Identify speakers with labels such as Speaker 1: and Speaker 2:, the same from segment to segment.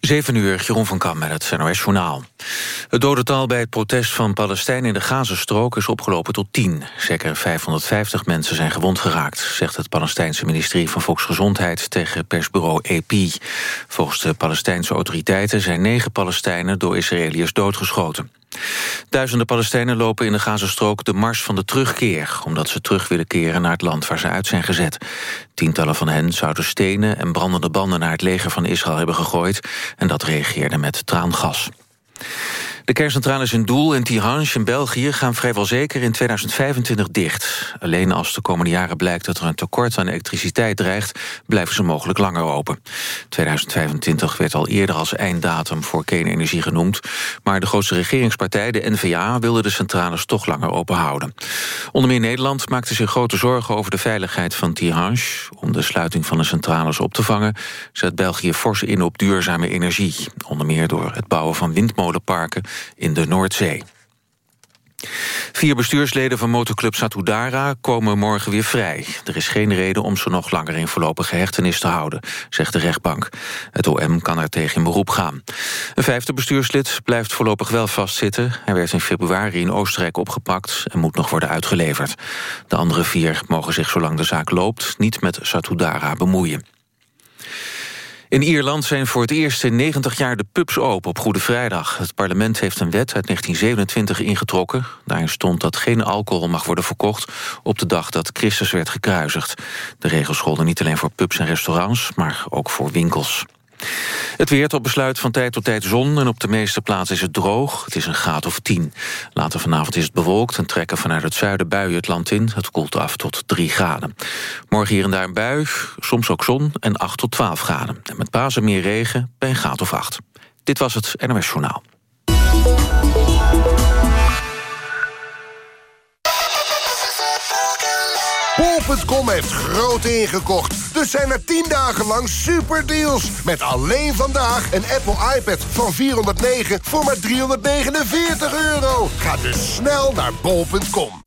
Speaker 1: 7 uur, Jeroen van Kam met het NOS Journaal. Het dodental bij het protest van Palestijnen in de Gazastrook is opgelopen tot 10. Zeker 550 mensen zijn gewond geraakt, zegt het Palestijnse ministerie van Volksgezondheid tegen persbureau AP. Volgens de Palestijnse autoriteiten zijn negen Palestijnen door Israëliërs doodgeschoten. Duizenden Palestijnen lopen in de Gazastrook de mars van de terugkeer... omdat ze terug willen keren naar het land waar ze uit zijn gezet. Tientallen van hen zouden stenen en brandende banden... naar het leger van Israël hebben gegooid... en dat reageerde met traangas. De kerncentrales in Doel en Tihange in België gaan vrijwel zeker in 2025 dicht. Alleen als de komende jaren blijkt dat er een tekort aan elektriciteit dreigt, blijven ze mogelijk langer open. 2025 werd al eerder als einddatum voor kernenergie genoemd, maar de grootste regeringspartij, de N-VA, wilde de centrales toch langer open houden. Onder meer Nederland maakte zich grote zorgen over de veiligheid van Tihange. Om de sluiting van de centrales op te vangen, zet België fors in op duurzame energie. Onder meer door het bouwen van windmolenparken in de Noordzee. Vier bestuursleden van motorclub Satudara komen morgen weer vrij. Er is geen reden om ze nog langer in voorlopige hechtenis te houden, zegt de rechtbank. Het OM kan er tegen in beroep gaan. Een vijfde bestuurslid blijft voorlopig wel vastzitten. Hij werd in februari in Oostenrijk opgepakt en moet nog worden uitgeleverd. De andere vier mogen zich zolang de zaak loopt niet met Satudara bemoeien. In Ierland zijn voor het eerst in 90 jaar de pubs open op Goede Vrijdag. Het parlement heeft een wet uit 1927 ingetrokken. Daarin stond dat geen alcohol mag worden verkocht... op de dag dat Christus werd gekruisigd. De regels golden niet alleen voor pubs en restaurants... maar ook voor winkels. Het weer tot besluit van tijd tot tijd zon... en op de meeste plaatsen is het droog. Het is een graad of 10. Later vanavond is het bewolkt en trekken vanuit het zuiden buien het land in. Het koelt af tot 3 graden. Morgen hier en daar een bui, soms ook zon en 8 tot 12 graden. En met Pasen meer regen bij een graad of 8. Dit was het NOS Journaal.
Speaker 2: Bol.com heeft groot ingekocht. Dus zijn er 10 dagen lang superdeals. Met alleen vandaag een Apple iPad van 409 voor maar 349 euro. Ga dus snel naar bol.com.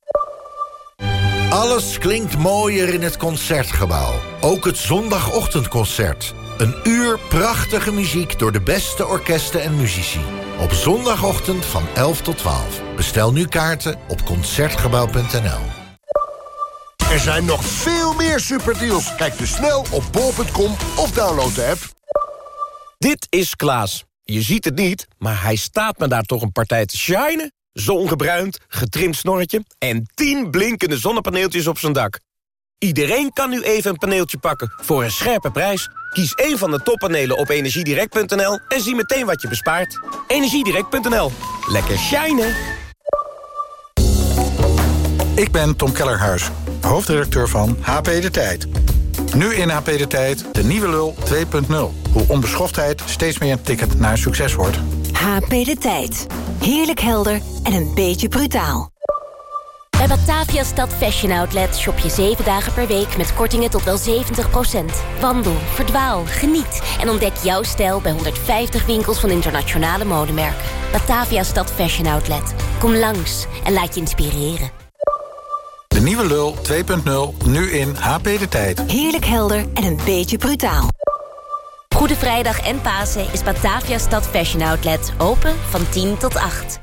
Speaker 3: Alles klinkt mooier in het Concertgebouw. Ook het zondagochtendconcert. Een uur prachtige muziek door de beste orkesten en muzici. Op zondagochtend van 11 tot 12. Bestel nu kaarten op Concertgebouw.nl.
Speaker 2: Er zijn nog veel meer superdeals. Kijk dus snel op bol.com of download de app.
Speaker 4: Dit is Klaas. Je ziet het niet, maar hij staat me daar toch een partij te shinen. Zongebruind, getrimd snorretje en 10 blinkende zonnepaneeltjes op zijn dak. Iedereen kan nu even een paneeltje pakken voor een scherpe prijs. Kies één van de toppanelen op energiedirect.nl en zie meteen wat je bespaart. Energiedirect.nl. Lekker shinen!
Speaker 5: Ik ben Tom Kellerhuis, hoofdredacteur van HP De Tijd. Nu in HP De Tijd de nieuwe lul 2.0. Hoe onbeschoftheid steeds meer een ticket naar succes wordt.
Speaker 6: HP De Tijd. Heerlijk helder en een beetje brutaal.
Speaker 7: Bij Batavia Stad Fashion Outlet shop je 7 dagen per week met kortingen tot wel 70%. Wandel, verdwaal, geniet en ontdek jouw stijl bij 150 winkels van internationale modemerken. Batavia Stad Fashion Outlet. Kom langs en laat je inspireren.
Speaker 5: De nieuwe lul 2.0, nu in HP De Tijd.
Speaker 6: Heerlijk helder en een beetje brutaal.
Speaker 7: Goede Vrijdag en Pasen is Batavia Stad Fashion Outlet open van 10 tot 8.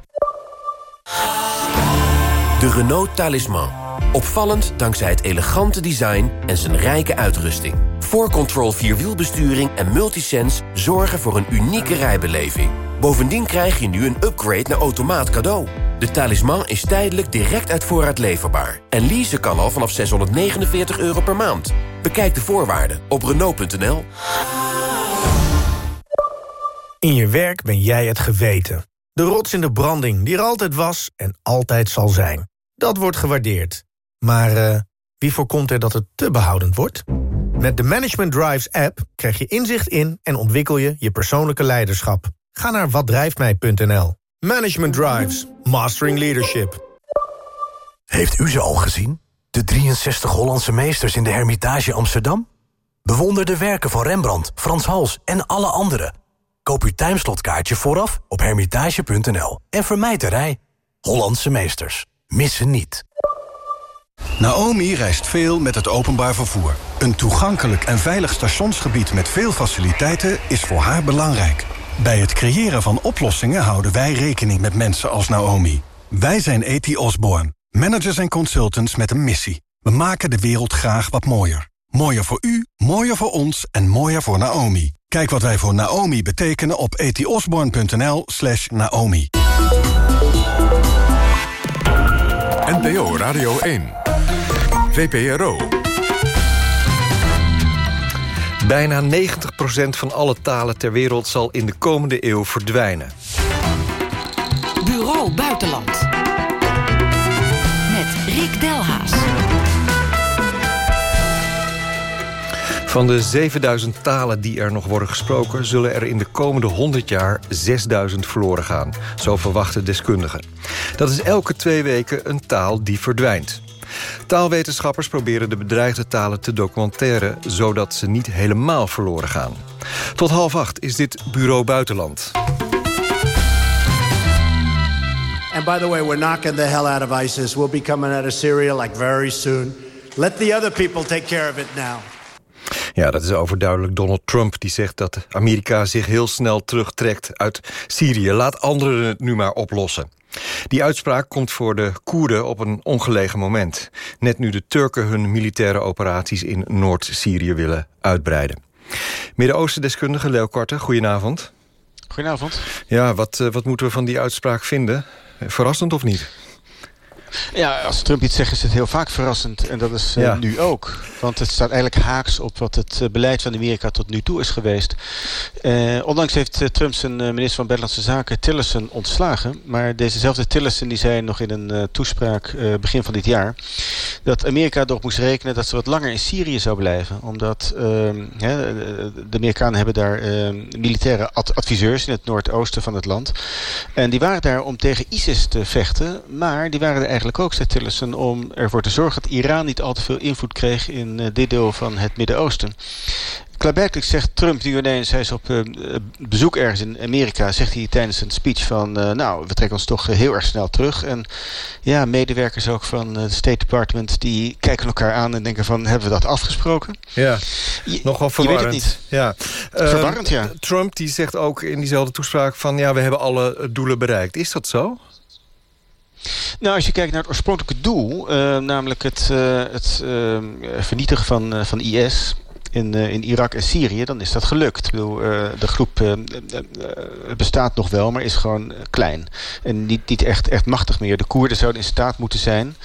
Speaker 8: De Renault Talisman. Opvallend dankzij het elegante design en zijn rijke uitrusting. 4Control Vierwielbesturing en Multisense zorgen voor een unieke rijbeleving. Bovendien krijg je nu een upgrade naar automaat cadeau. De talisman is tijdelijk direct uit voorraad leverbaar. En leasen kan al vanaf 649 euro per maand. Bekijk de voorwaarden op Renault.nl.
Speaker 9: In je werk ben jij het geweten. De rots in de branding die er altijd was en altijd zal zijn. Dat wordt gewaardeerd. Maar uh, wie voorkomt er dat het te behoudend wordt? Met de Management Drives app krijg je inzicht in... en ontwikkel je je persoonlijke leiderschap. Ga naar watdrijftmij.nl. Management Drives. Mastering Leadership.
Speaker 10: Heeft u ze al gezien? De 63 Hollandse meesters in de Hermitage Amsterdam? Bewonder de werken van Rembrandt, Frans Hals en alle anderen. Koop uw timeslotkaartje vooraf op hermitage.nl. En vermijd de rij. Hollandse meesters. Missen niet.
Speaker 11: Naomi reist veel met het openbaar vervoer. Een toegankelijk en veilig stationsgebied met veel faciliteiten is voor haar belangrijk. Bij het creëren van oplossingen houden wij rekening met mensen als Naomi. Wij zijn E.T. Osborne, managers en consultants met een missie. We maken de wereld graag wat mooier. Mooier voor u, mooier voor ons en mooier voor Naomi. Kijk wat wij voor Naomi betekenen op etiosborn.nl slash Naomi.
Speaker 12: NPO Radio 1. VPRO.
Speaker 13: Bijna 90% van alle talen ter wereld zal in de komende eeuw verdwijnen.
Speaker 14: Bureau Buitenland. Met Rick Delhaas.
Speaker 13: Van de 7000 talen die er nog worden gesproken... zullen er in de komende 100 jaar 6000 verloren gaan. Zo verwachten deskundigen. Dat is elke twee weken een taal die verdwijnt. Taalwetenschappers proberen de bedreigde talen te documenteren... zodat ze niet helemaal verloren gaan. Tot half acht is dit Bureau Buitenland.
Speaker 15: And by the way, we're knocking the hell out of ISIS. We'll be coming out of Syria like very soon. Let the other people take care of it now.
Speaker 13: Ja, dat is overduidelijk Donald Trump die zegt dat Amerika zich heel snel terugtrekt uit Syrië. Laat anderen het nu maar oplossen. Die uitspraak komt voor de Koerden op een ongelegen moment. Net nu de Turken hun militaire operaties in Noord-Syrië willen uitbreiden. Midden-Oosten-deskundige Leo Korte, goedenavond.
Speaker 16: Goedenavond.
Speaker 13: Ja, wat, eh, wat moeten we van die uitspraak vinden? Verrassend of niet?
Speaker 16: Ja, als Trump iets zegt is het heel vaak verrassend. En dat is uh, ja. nu ook. Want het staat eigenlijk haaks op wat het uh, beleid van Amerika tot nu toe is geweest. Uh, ondanks heeft Trump zijn minister van Buitenlandse Zaken Tillerson ontslagen. Maar dezezelfde Tillerson die zei nog in een toespraak begin van dit jaar... dat Amerika erop moest rekenen dat ze wat langer in Syrië zou blijven. Omdat ehm, de Amerikanen hebben daar ehm, militaire ad adviseurs in het noordoosten van het land. En die waren daar om tegen ISIS te vechten. Maar die waren er eigenlijk ook, zei Tillerson, om ervoor te zorgen dat Iran niet al te veel invloed kreeg in uh, dit deel van het Midden-Oosten. Klaarblijkelijk zegt Trump nu ineens, hij is op uh, bezoek ergens in Amerika, zegt hij tijdens een speech van, uh, nou, we trekken ons toch heel erg snel terug. En ja, medewerkers ook van het State Department, die kijken elkaar aan en denken van, hebben we dat afgesproken?
Speaker 13: Ja, je, nogal verwarrend.
Speaker 16: Je weet het niet.
Speaker 13: Ja.
Speaker 16: Verwarrend, ja.
Speaker 13: Trump die zegt ook in diezelfde toespraak van, ja, we hebben alle doelen bereikt. Is dat zo?
Speaker 16: Nou, als je kijkt naar het oorspronkelijke doel, uh, namelijk het, uh, het uh, vernietigen van, van IS in, in Irak en Syrië, dan is dat gelukt. De groep bestaat nog wel, maar is gewoon klein. En niet, niet echt, echt machtig meer. De Koerden zouden in staat moeten zijn,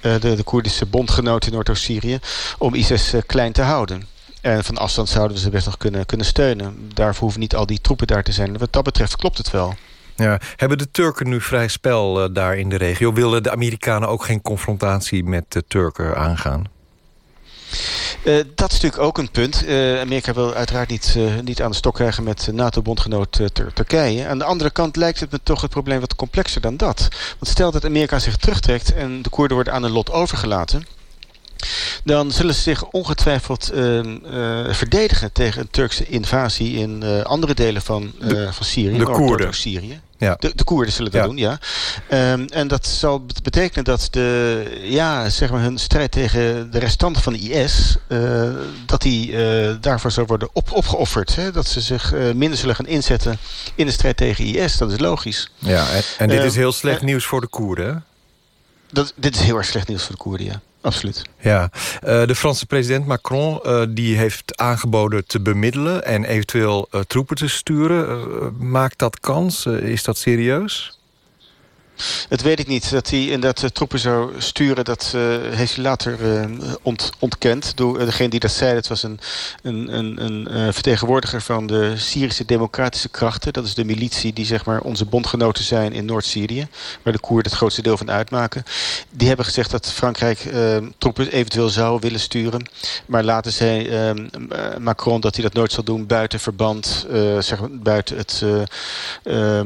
Speaker 16: de, de Koerdische bondgenoten in Noord-Oost-Syrië, om ISIS klein te houden. En van afstand zouden we ze best nog kunnen, kunnen steunen. Daarvoor hoeven niet al die troepen daar te zijn. Wat dat betreft klopt het wel.
Speaker 13: Ja. Hebben de Turken nu vrij spel uh, daar in de regio? Willen de Amerikanen ook geen confrontatie met de Turken aangaan?
Speaker 16: Uh, dat is natuurlijk ook een punt. Uh, Amerika wil uiteraard niet, niet aan de stok krijgen met NATO-bondgenoot Tur Turkije. Aan de andere kant lijkt het me toch het probleem wat complexer dan dat. Want stel dat Amerika zich terugtrekt en de Koerden worden aan een lot overgelaten dan zullen ze zich ongetwijfeld uh, uh, verdedigen tegen een Turkse invasie in uh, andere delen van,
Speaker 13: de,
Speaker 16: van Syrië.
Speaker 13: De Koerden.
Speaker 16: Syrië.
Speaker 13: Ja.
Speaker 16: De, de Koerden zullen dat
Speaker 13: ja.
Speaker 16: doen, ja. Um, en dat zal betekenen dat de, ja, zeg maar hun strijd tegen de restanten van de IS... dat die daarvoor zal worden op, opgeofferd. Hè? Dat ze zich minder zullen gaan inzetten in de strijd tegen IS. Dat is logisch.
Speaker 13: Ja, en, en dit is heel slecht nieuws voor de Koerden,
Speaker 16: dat, dit is heel erg slecht nieuws voor de Koerden, ja. Absoluut.
Speaker 13: Ja, uh, de Franse president Macron uh, die heeft aangeboden te bemiddelen... en eventueel uh, troepen te sturen. maakt dat kans? is dat serieus?
Speaker 16: Het weet ik niet. Dat hij inderdaad uh, troepen zou sturen, dat uh, heeft hij later ont, ontkend. Door degene die dat zei, dat was een, een, een, een vertegenwoordiger van de Syrische Democratische Krachten. Dat is de militie die zeg maar, onze bondgenoten zijn in Noord-Syrië. Waar de Koerden het grootste deel van uitmaken. Die hebben gezegd dat Frankrijk troepen eventueel zou willen sturen. Maar later zei Macron dat hij dat nooit zal doen buiten verband. zeg maar, buiten het,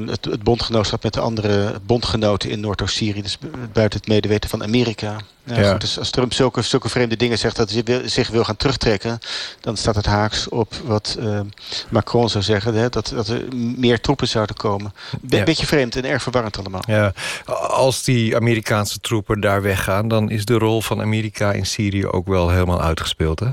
Speaker 16: het, het bondgenootschap met de andere bondgenoten in Noord-Oost-Syrië. Dus buiten het medeweten van Amerika. Ja, ja. Goed, dus als Trump zulke, zulke vreemde dingen zegt dat hij zich wil gaan terugtrekken... dan staat het haaks op wat uh, Macron zou zeggen. Hè, dat, dat er meer troepen zouden komen. Be ja. Beetje vreemd en erg verwarrend allemaal.
Speaker 13: Ja. Als die Amerikaanse troepen daar weggaan... dan is de rol van Amerika in Syrië ook wel helemaal uitgespeeld, hè?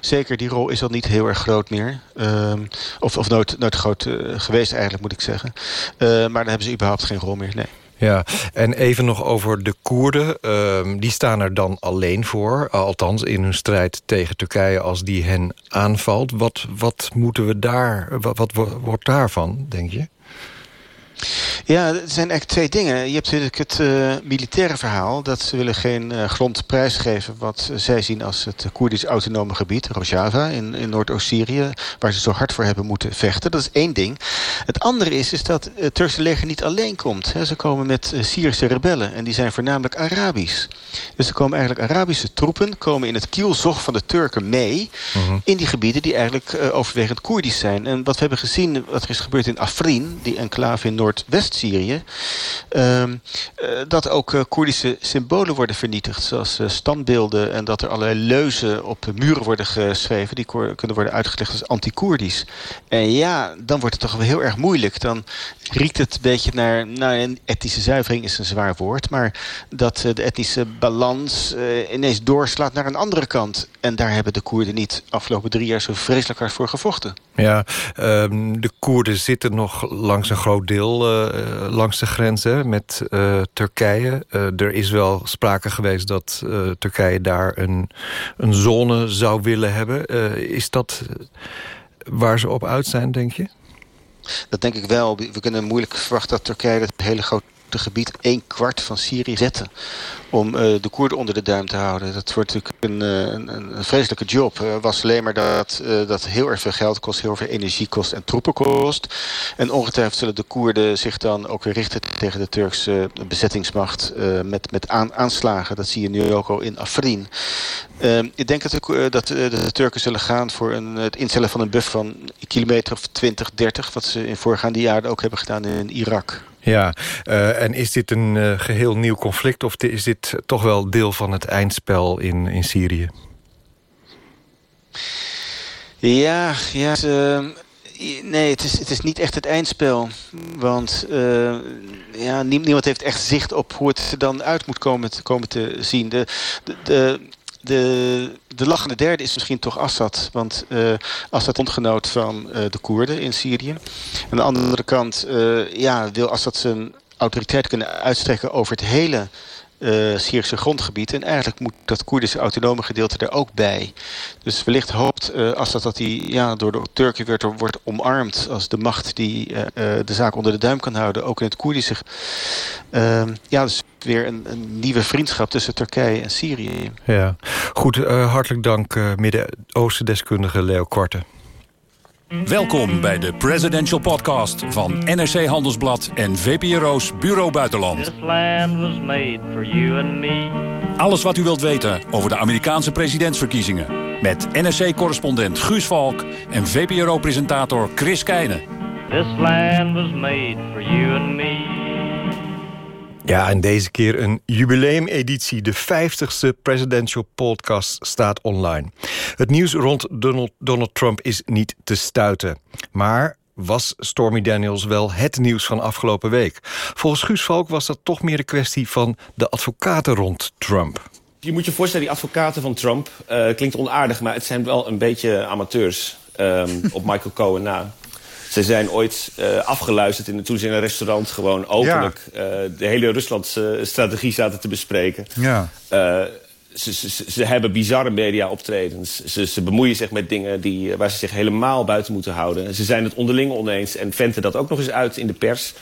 Speaker 16: Zeker, die rol is al niet heel erg groot meer. Ehm, of, of nooit, nooit groot geweest eigenlijk, moet ik zeggen. maar dan hebben ze überhaupt geen rol meer, nee.
Speaker 13: Ja, en even nog over de Koerden. Uh, die staan er dan alleen voor. Althans, in hun strijd tegen Turkije als die hen aanvalt. Wat, wat moeten we daar... Wat wordt daarvan, denk je?
Speaker 16: Ja, er zijn eigenlijk twee dingen. Je hebt natuurlijk het uh, militaire verhaal. Dat ze willen geen uh, grond prijsgeven wat zij zien als het Koerdisch autonome gebied, Rojava, in, in Noordoost-Syrië, waar ze zo hard voor hebben moeten vechten. Dat is één ding. Het andere is, is dat het Turkse leger niet alleen komt. Ze komen met uh, Syrische rebellen en die zijn voornamelijk Arabisch. Dus er komen eigenlijk Arabische troepen komen in het kielzog van de Turken mee mhm. in die gebieden die eigenlijk overwegend Koerdisch zijn. En wat we hebben gezien, wat er is gebeurd in Afrin, die enclave in Noord Noordwest-Syrië... Ehm, eh, dat ook uh, Koerdische symbolen worden vernietigd. Zoals uh, standbeelden en dat er allerlei leuzen op muren worden geschreven... die kunnen worden uitgelegd als anti-Koerdisch. En ja, dan wordt het toch wel heel erg moeilijk. Dan riekt het een beetje naar... Nou, een etnische zuivering is een zwaar woord... maar dat de etnische balans ineens doorslaat naar een andere kant. En daar hebben de Koerden niet afgelopen drie jaar zo vreselijk hard voor gevochten.
Speaker 13: Ja, ehm, de Koerden zitten nog langs een groot deel uh, langs de grenzen met uh, Turkije. Uh, er is wel sprake geweest dat Turkije daar een, een zone zou willen hebben. is dat waar ze op uit zijn, denk je?
Speaker 16: Dat denk ik wel. We kunnen moeilijk verwachten dat Turkije het hele grote gebied een kwart van Syrië zetten om uh, de Koerden onder de duim te houden. Dat wordt natuurlijk een, eh, een, een vreselijke job. Uh, was alleen maar dat dat heel erg veel geld kost, heel veel energie kost en troepen kost. En ongetwijfeld zullen de Koerden zich dan ook weer richten tegen de Turkse bezettingsmacht met, met aan, aanslagen. Dat zie je nu ook al in Afrin. ik denk dat, de, dat de Turken zullen gaan voor een, het instellen van een buff van een kilometer of 20, 30... wat ze in voorgaande jaren ook hebben gedaan in Irak.
Speaker 13: Ja, en is dit een geheel nieuw conflict... of is dit toch wel deel van het eindspel in, in Syrië?
Speaker 16: Ja, ja uh, nee, het is, het is niet echt het eindspel. Want ja, niemand heeft echt zicht op hoe het er dan uit moet komen, te, komen te zien. De, de, de de, de lachende derde is misschien toch Assad. Want uh, Assad ontgenoot van uh, de Koerden in Syrië. Aan de andere kant ja, wil Assad zijn autoriteit kunnen uitstrekken over het hele uh, Syrische grondgebied. En eigenlijk moet dat Koerdische autonome gedeelte er ook bij. Dus wellicht hoopt uh, Assad dat hij ja, door de Turken weer wordt omarmd... als de macht die uh, de zaak onder de duim kan houden, ook in het Koerdische. Ehm, ja, dus weer een, een, nieuwe vriendschap tussen Turkije en Syrië.
Speaker 13: Ja, goed. hartelijk dank Midden-Oosten-deskundige Leo Korte.
Speaker 17: Welkom bij de Presidential Podcast van NRC Handelsblad en VPRO's Bureau Buitenland. Alles wat u wilt weten over de Amerikaanse presidentsverkiezingen. Met NRC-correspondent Guus Valk en VPRO-presentator Chris Keijnen. This land was made for you and me.
Speaker 13: Ja, en deze keer een jubileumeditie. De 50ste Presidential Podcast staat online. Het nieuws rond Donald, Trump is niet te stuiten. Maar was Stormy Daniels wel het nieuws van afgelopen week? Volgens Guus Valk was dat toch meer een kwestie van de advocaten rond Trump.
Speaker 18: Je moet je voorstellen, die advocaten van Trump... Uh, klinkt onaardig, maar het zijn wel een beetje amateurs... Um, op Michael Cohen na. Ze zijn ooit uh, afgeluisterd in, toen ze in een restaurant gewoon openlijk... Uh, de hele Rusland-strategie zaten te bespreken.
Speaker 5: Ja. Uh,
Speaker 18: ze, ze, ze, hebben bizarre media-optredens. Ze, ze, bemoeien zich met dingen die, waar ze zich helemaal buiten moeten houden. Ze zijn het onderling oneens en venten dat ook nog eens uit in de pers.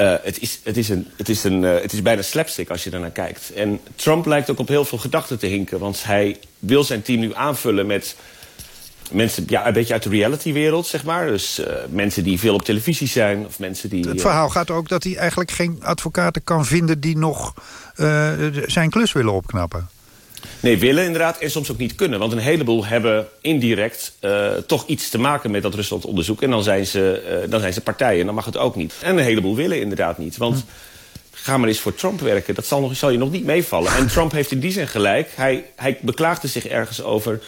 Speaker 18: Uh, het, is, het, is een, het, is een, uh, het is bijna slapstick als je ernaar kijkt. En Trump lijkt ook op heel veel gedachten te hinken. Want hij wil zijn team nu aanvullen met mensen ja, een beetje uit de reality-wereld, zeg maar. Dus uh, mensen die veel op televisie zijn. Of mensen die,
Speaker 5: het verhaal gaat ook dat hij eigenlijk geen advocaten kan vinden... die nog uh, zijn klus willen opknappen.
Speaker 18: Nee, willen inderdaad en soms ook niet kunnen. Want een heleboel hebben indirect uh, toch iets te maken met dat Rusland-onderzoek. En dan zijn, ze, dan zijn ze partijen en dan mag het ook niet. En een heleboel willen inderdaad niet. Want... Hm ga maar eens voor Trump werken. Dat zal, nog, zal je nog niet meevallen. En Trump heeft in die zin gelijk. Hij, hij beklaagde zich ergens over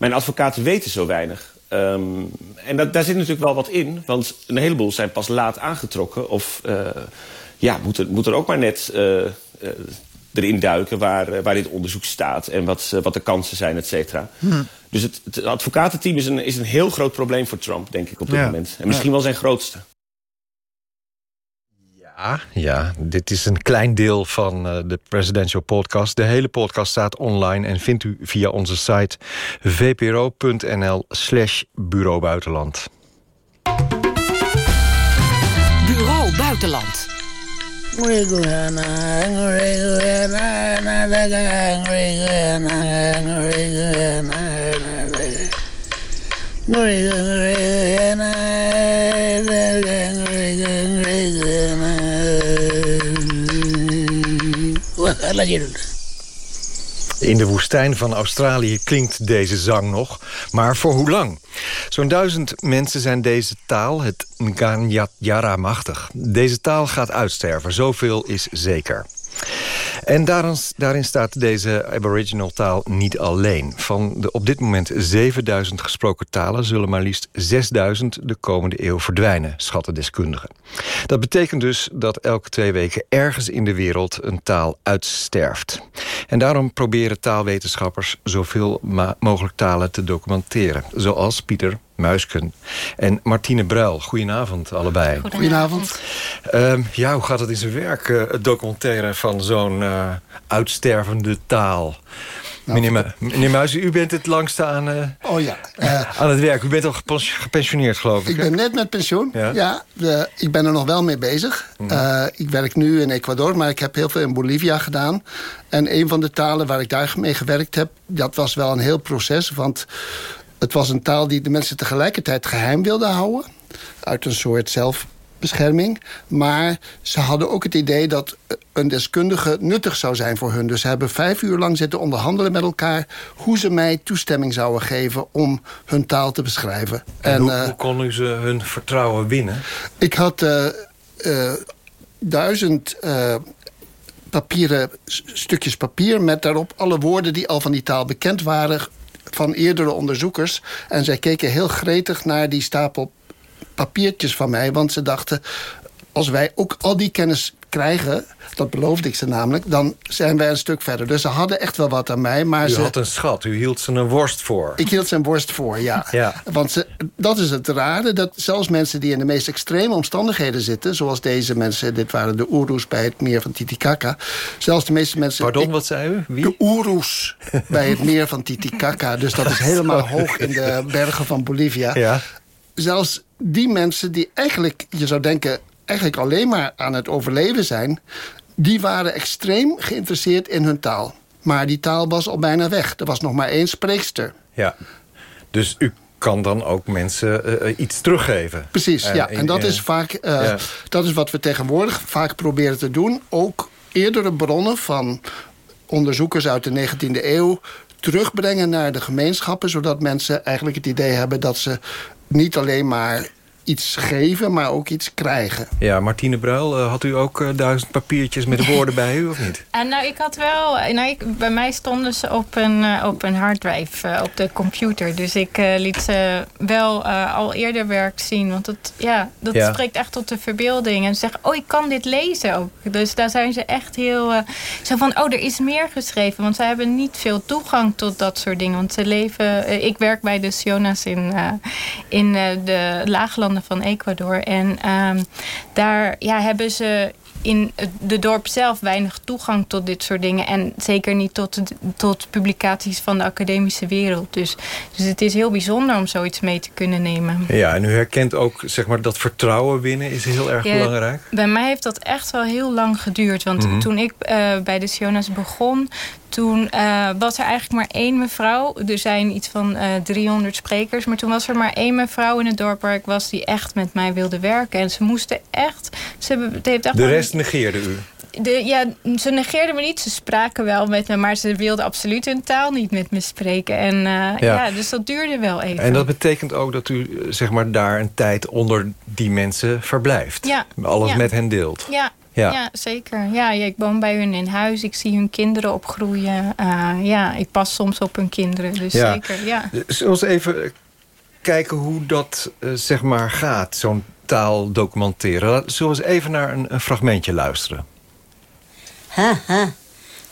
Speaker 18: mijn advocaten weten zo weinig. Um, en dat, daar zit natuurlijk wel wat in. Want een heleboel zijn pas laat aangetrokken. Of uh, ja, moet er, moet er ook maar net uh, uh, erin duiken waar, eh, waar dit onderzoek staat... en wat, wat de kansen zijn, et cetera.
Speaker 19: Hm.
Speaker 18: Dus het, het advocatenteam is een, is een heel groot probleem voor Trump, denk ik, op dit
Speaker 13: Ja.
Speaker 18: moment. En misschien
Speaker 13: Ja.
Speaker 18: wel zijn grootste.
Speaker 13: Ja, ja, dit is een klein deel van eh, de Presidential Podcast. De hele podcast staat online en vindt u via onze site vpro.nl slash bureau buitenland.
Speaker 14: Bureau Buitenland.
Speaker 13: In de woestijn van Australië klinkt deze zang nog, maar voor hoe lang? Zo'n duizend mensen zijn deze taal, het Nganyatjara, machtig. Deze taal gaat uitsterven, zoveel is zeker. En daarin, daarin staat deze aboriginal taal niet alleen. Van de op dit moment 7000 gesproken talen... zullen maar liefst 6000 de komende eeuw verdwijnen, schatten deskundigen. Dat betekent dus dat elke twee weken ergens in de wereld een taal uitsterft. En daarom proberen taalwetenschappers zoveel mogelijk talen te documenteren. Zoals Pieter Muisken en Martine Bruil. Goedenavond allebei.
Speaker 19: Goedenavond.
Speaker 13: Ehm, ja, hoe gaat het in zijn werk, eh, het documenteren van zo'n eh, uitstervende taal? meneer, Mu- meneer Muizen, u bent het langste aan, eh,
Speaker 19: Oh ja.
Speaker 13: aan het werk. U bent al gepens- gepensioneerd, geloof ik.
Speaker 19: ik ben net met pensioen.
Speaker 13: Ja?
Speaker 19: Ja, de- ik ben er nog wel mee bezig.
Speaker 13: Mhm.
Speaker 19: Ik werk nu in Ecuador, maar ik heb heel veel in Bolivia gedaan. En een van de talen waar ik daar mee gewerkt heb... dat was wel een heel proces, want het was een taal... die de mensen tegelijkertijd geheim wilden houden. Uit een soort zelfbescherming. Maar ze hadden ook het idee dat een deskundige nuttig zou zijn voor hun. Dus ze hebben vijf uur lang zitten onderhandelen met elkaar... hoe ze mij toestemming zouden geven om hun taal te beschrijven.
Speaker 13: En, hoe,
Speaker 19: eh,
Speaker 13: hoe kon u ze hun vertrouwen winnen?
Speaker 19: ik had eh, eh, duizend papieren, stukjes papier... met daarop alle woorden die al van die taal bekend waren... van eerdere onderzoekers. En zij keken heel gretig naar die stapel papiertjes van mij. Want ze dachten, als wij ook al die kennis krijgen... dat beloofde ik ze namelijk, dan zijn wij een stuk verder. Dus ze hadden echt wel wat aan mij. Maar
Speaker 13: u
Speaker 19: ze,
Speaker 13: had een schat, u hield ze een worst voor.
Speaker 19: ik hield zijn borst voor, ja.
Speaker 13: Ja.
Speaker 19: Want ze, dat is het rare, dat zelfs mensen die in de meest extreme omstandigheden zitten... zoals deze mensen, dit waren de Oeroes bij het meer van Titicaca... zelfs de meeste mensen...
Speaker 13: Pardon, wat zei u? Wie?
Speaker 19: De Oeroes bij het meer van Titicaca. Dus dat is helemaal hoog in de bergen van Bolivia.
Speaker 13: Ja.
Speaker 19: Zelfs die mensen die eigenlijk, je zou denken... eigenlijk alleen maar aan het overleven zijn... die waren extreem geïnteresseerd in hun taal. Maar die taal was al bijna weg. Er was nog maar één spreekster.
Speaker 13: Ja. Dus u kan dan ook mensen eh, eh, iets teruggeven.
Speaker 19: Precies,
Speaker 13: Eh,
Speaker 19: ja. En dat is vaak
Speaker 13: ja.
Speaker 19: dat is wat we tegenwoordig vaak proberen te doen. Ook eerdere bronnen van onderzoekers uit de 19e eeuw terugbrengen naar de gemeenschappen, zodat mensen eigenlijk het idee hebben dat ze niet alleen maar iets geven, maar ook iets krijgen.
Speaker 13: Ja, Martine Bruil, eh, had u ook eh, duizend papiertjes met woorden bij u, of niet?
Speaker 20: En nou, ik had wel. Nou, ik, bij mij stonden ze op een, eh, op een harddrive eh, op de computer. Dus ik eh, liet ze wel eh, al eerder werk zien. Want het, ja, dat
Speaker 21: Ja.
Speaker 20: spreekt echt tot de verbeelding. En ze zeggen, oh, ik kan dit lezen ook. Dus daar zijn ze echt heel. eh, zo van, oh, er is meer geschreven. Want zij hebben niet veel toegang tot dat soort dingen. Want ze leven. eh, ik werk bij de Siona's in, eh, in eh, de van Ecuador. En ehm, daar ja, hebben ze in het- de dorp zelf weinig toegang tot dit soort dingen. En zeker niet tot, tot publicaties van de academische wereld. Dus, dus het is heel bijzonder om zoiets mee te kunnen nemen.
Speaker 13: Ja, en u herkent ook zeg maar, dat vertrouwen winnen is heel erg
Speaker 20: Ja,
Speaker 13: belangrijk.
Speaker 20: Bij mij heeft dat echt wel heel lang geduurd. Want
Speaker 13: Mhm.
Speaker 20: toen ik eh, bij de Siona's begon... toen eh, was er eigenlijk maar één mevrouw. Er zijn iets van eh 300 sprekers. Maar toen was er maar één mevrouw in het dorp waar ik was... die echt met mij wilde werken. En ze moesten echt... Ze hebben, het heeft echt
Speaker 13: De rest negeerde u.
Speaker 20: de, ja, ze negeerden me niet. Ze spraken wel met me, maar ze wilden absoluut hun taal niet met me spreken. En eh, ja. dus dat duurde wel even.
Speaker 13: En dat betekent ook dat u zeg maar, daar een tijd onder die mensen verblijft.
Speaker 20: Ja.
Speaker 13: Alles
Speaker 20: Ja.
Speaker 13: met hen deelt.
Speaker 20: Ja.
Speaker 13: Ja.
Speaker 20: Ja. zeker. Ja, ik woon bij hun in huis. Ik zie hun kinderen opgroeien. Eh, ja, ik pas soms op hun kinderen. Dus
Speaker 13: Ja.
Speaker 20: zeker, ja.
Speaker 13: Zullen we eens even kijken hoe dat eh, zeg maar gaat, zo'n taal documenteren? Zullen we eens even naar een, een fragmentje luisteren?
Speaker 22: Haha.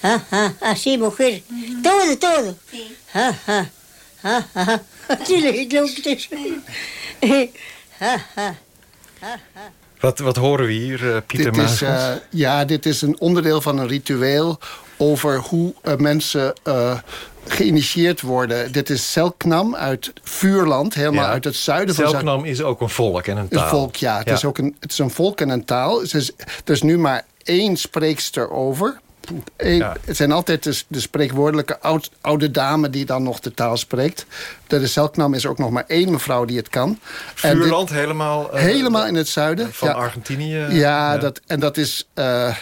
Speaker 21: Ah, ah, así, mujer. Todo, todo. Ah, ah, ah, ah. Chile,
Speaker 13: ah, ah. Wat, wat horen we hier, uh, Pieter
Speaker 19: dit is, uh, Ja, dit is een onderdeel van een ritueel... over hoe uh, mensen geïnitieerd worden. Dit is Selknam uit Vuurland, helemaal ja. uit het zuiden van
Speaker 13: Selknam is ook een volk en een taal.
Speaker 19: Een volk, ja. Het, ja. Is ook een, het is een volk en een taal. Het is, er is nu maar één spreekster over... Ja. Het zijn altijd de, de spreekwoordelijke oud, oude dame die dan nog de taal spreekt. De Selknam is ook nog maar één mevrouw die het kan.
Speaker 13: Vuurland helemaal...
Speaker 19: Uh, helemaal in het zuiden.
Speaker 13: Van ja. Argentinië.
Speaker 19: Ja, ja, Dat, en dat is, uh,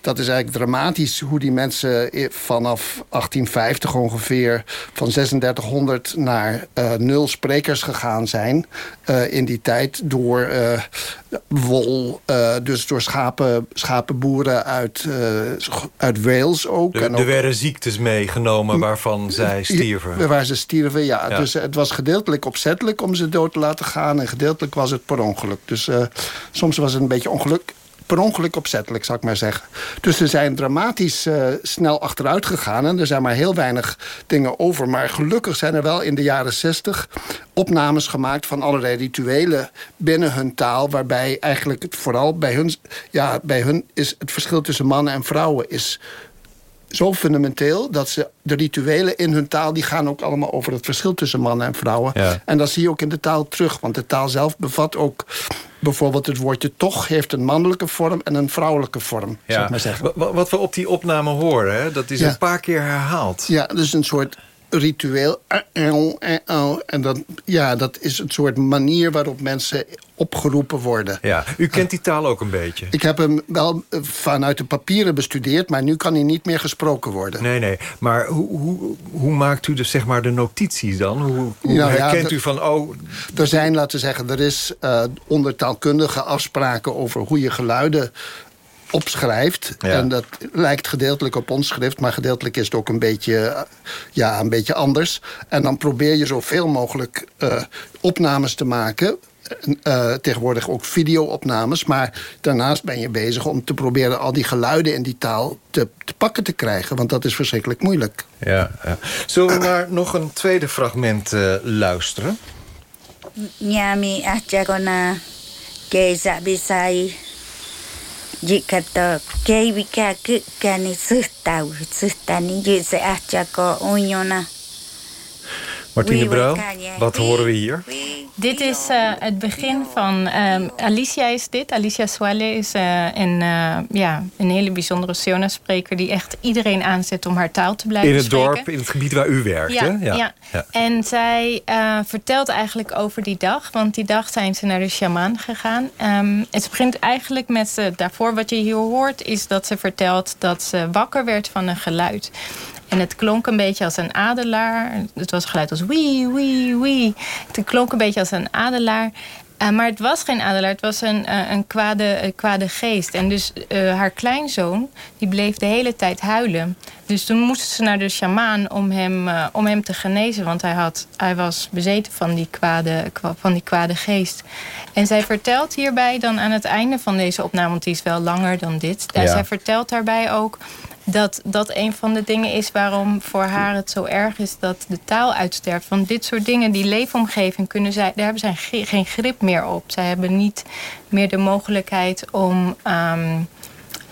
Speaker 19: dat is eigenlijk dramatisch hoe die mensen vanaf 1850 ongeveer... van 3600 naar uh, nul sprekers gegaan zijn in die tijd... door wol, dus door schapen, schapenboeren uit, uit Wales ook.
Speaker 13: Er,
Speaker 19: en ook,
Speaker 13: er werden ziektes meegenomen waarvan zij stierven.
Speaker 19: Waar ze stierven, ja. ja. Dus het was gedeeltelijk opzettelijk om ze dood te laten gaan... en gedeeltelijk was het per ongeluk. Dus uh, soms was het een beetje ongeluk per ongeluk opzettelijk, zou ik maar zeggen. Dus er zijn dramatisch uh, snel achteruit gegaan... en er zijn maar heel weinig dingen over. Maar gelukkig zijn er wel in de jaren zestig opnames gemaakt... van allerlei rituelen binnen hun taal... waarbij eigenlijk het vooral bij hun... ja, bij hun is het verschil tussen mannen en vrouwen... is zo fundamenteel dat ze de rituelen in hun taal... die gaan ook allemaal over het verschil tussen mannen en vrouwen.
Speaker 13: Ja.
Speaker 19: En dat zie je ook in de taal terug. Want de taal zelf bevat ook... bijvoorbeeld het woordje toch heeft een mannelijke vorm... en een vrouwelijke vorm,
Speaker 13: ja.
Speaker 19: zou ik maar zeggen.
Speaker 13: Wat we op die opname horen, hè, dat is
Speaker 19: Ja.
Speaker 13: een paar keer herhaald.
Speaker 19: Ja, dus een soort ritueel. En dat, ja, dat is een soort manier waarop mensen opgeroepen worden.
Speaker 13: Ja, u kent die taal ook een beetje.
Speaker 19: Ik heb hem wel eh, vanuit de papieren bestudeerd... maar nu kan hij niet meer gesproken worden.
Speaker 13: Nee, nee. Maar hoe, hoe, hoe maakt u dus zeg maar de notities dan? Hoe, hoe
Speaker 19: Nou
Speaker 13: herkent u van, oh,
Speaker 19: Er zijn, laten we zeggen, er is eh, onder taalkundige afspraken... over hoe je geluiden opschrijft.
Speaker 13: Ja.
Speaker 19: En dat lijkt gedeeltelijk op ons schrift... maar gedeeltelijk is het ook een beetje, ja, een beetje anders. En dan probeer je zoveel mogelijk eh, opnames te maken... Eh, tegenwoordig ook video-opnames. Maar daarnaast ben je bezig om te proberen... al die geluiden in die taal te, te pakken te krijgen. Want dat is verschrikkelijk moeilijk.
Speaker 13: ja, ja. Zullen we naar nog een tweede fragment eh, luisteren?
Speaker 21: Nyami achagona ke zabisai jikato ke wika kani sustau sustani juse achago unyona.
Speaker 13: Martine Brouw, wat horen we hier?
Speaker 20: Dit is eh, het begin van... ehm, Alicia is dit. Alicia Soale is eh, een, eh, ja, een hele bijzondere Siona-spreker... die echt iedereen aanzet om haar taal te blijven
Speaker 13: In het
Speaker 20: spreken.
Speaker 13: dorp, in het gebied waar u werkt,
Speaker 20: Ja,
Speaker 13: hè?
Speaker 20: ja. En zij vertelt eigenlijk over die dag. Want die dag zijn ze naar de shaman gegaan. Ehm, het begint eigenlijk met... daarvoor wat je hier hoort... is dat ze vertelt dat ze wakker werd van een geluid. En het klonk een beetje als een adelaar. Het was geluid als wie, wie, wie. Het klonk een beetje als een adelaar. Eh, maar het was geen adelaar, het was een, eh, een, kwade, een kwade geest. En dus eh, haar kleinzoon, die bleef de hele tijd huilen. Dus toen moesten ze naar de sjamaan om hem, om hem te genezen. Want hij, had, hij was bezeten van die, kwade, kwa- van die kwade geest. En zij vertelt hierbij dan aan het einde van deze opname... want die is wel langer dan dit.
Speaker 22: Ja.
Speaker 20: Zij vertelt daarbij ook dat dat een van de dingen is waarom voor haar het zo erg is dat de taal uitsterft. Want dit soort dingen, die leefomgeving, kunnen zij, daar hebben zij ge- geen grip meer op. Zij hebben niet meer de mogelijkheid om, ehm,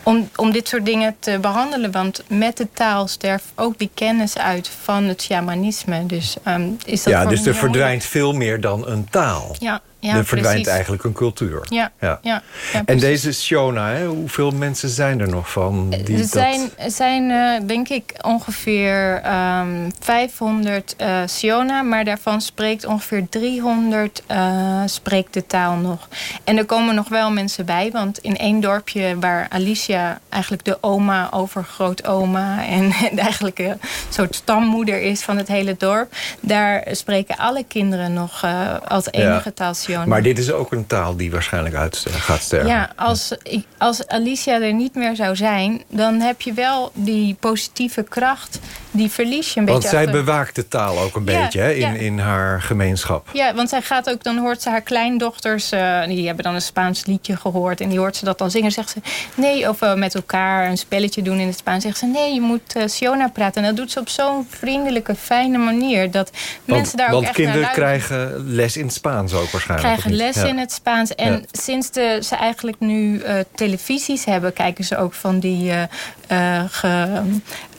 Speaker 20: om, om dit soort dingen te behandelen. Want met de taal sterft ook die kennis uit van het shamanisme. Dus, ehm, is dat
Speaker 13: Ja, dus er verdwijnt veel meer dan een taal.
Speaker 20: Ja, ja,
Speaker 13: er verdwijnt
Speaker 20: precies.
Speaker 13: eigenlijk een cultuur.
Speaker 20: Ja, ja. ja,
Speaker 13: en deze Shona, hè, hoeveel mensen zijn er nog van? Die
Speaker 20: Er
Speaker 13: dat...
Speaker 20: zijn, er zijn eh, denk ik ongeveer ehm 500 eh Siona, maar daarvan spreekt ongeveer 300 eh, spreekt de taal nog. En er komen nog wel mensen bij, want in één dorpje waar Alicia eigenlijk de oma, overgrootoma en eigenlijk een soort stammoeder is van het hele dorp, daar spreken alle kinderen nog eh, als enige
Speaker 13: Ja.
Speaker 20: taal Siona. Siona.
Speaker 13: Maar dit is ook een taal die waarschijnlijk uit gaat sterven.
Speaker 20: Ja, als, als Alicia er niet meer zou zijn... dan heb je wel die positieve kracht, die verlies je een
Speaker 13: Want
Speaker 20: beetje.
Speaker 13: zij
Speaker 20: achter-
Speaker 13: bewaakt de taal ook een
Speaker 20: Ja,
Speaker 13: beetje hè, in,
Speaker 20: ja.
Speaker 13: in haar gemeenschap.
Speaker 20: Ja, want zij gaat ook, dan hoort ze haar kleindochters, eh, die hebben dan een Spaans liedje gehoord. En die hoort ze dat dan zingen. Zegt ze, nee, of eh, met elkaar een spelletje doen in het Spaans. Zegt ze, nee, je moet eh Siona praten. En dat doet ze op zo'n vriendelijke, fijne manier. Dat mensen
Speaker 13: Want,
Speaker 20: daar ook
Speaker 13: want
Speaker 20: echt
Speaker 13: kinderen
Speaker 20: naar luisteren.
Speaker 13: krijgen les in het Spaans ook waarschijnlijk.
Speaker 20: krijgen les
Speaker 13: Ja.
Speaker 20: in het Spaans. En
Speaker 13: Ja.
Speaker 20: sinds de, ze eigenlijk nu eh, televisies hebben... kijken ze ook van die eh, eh, ge,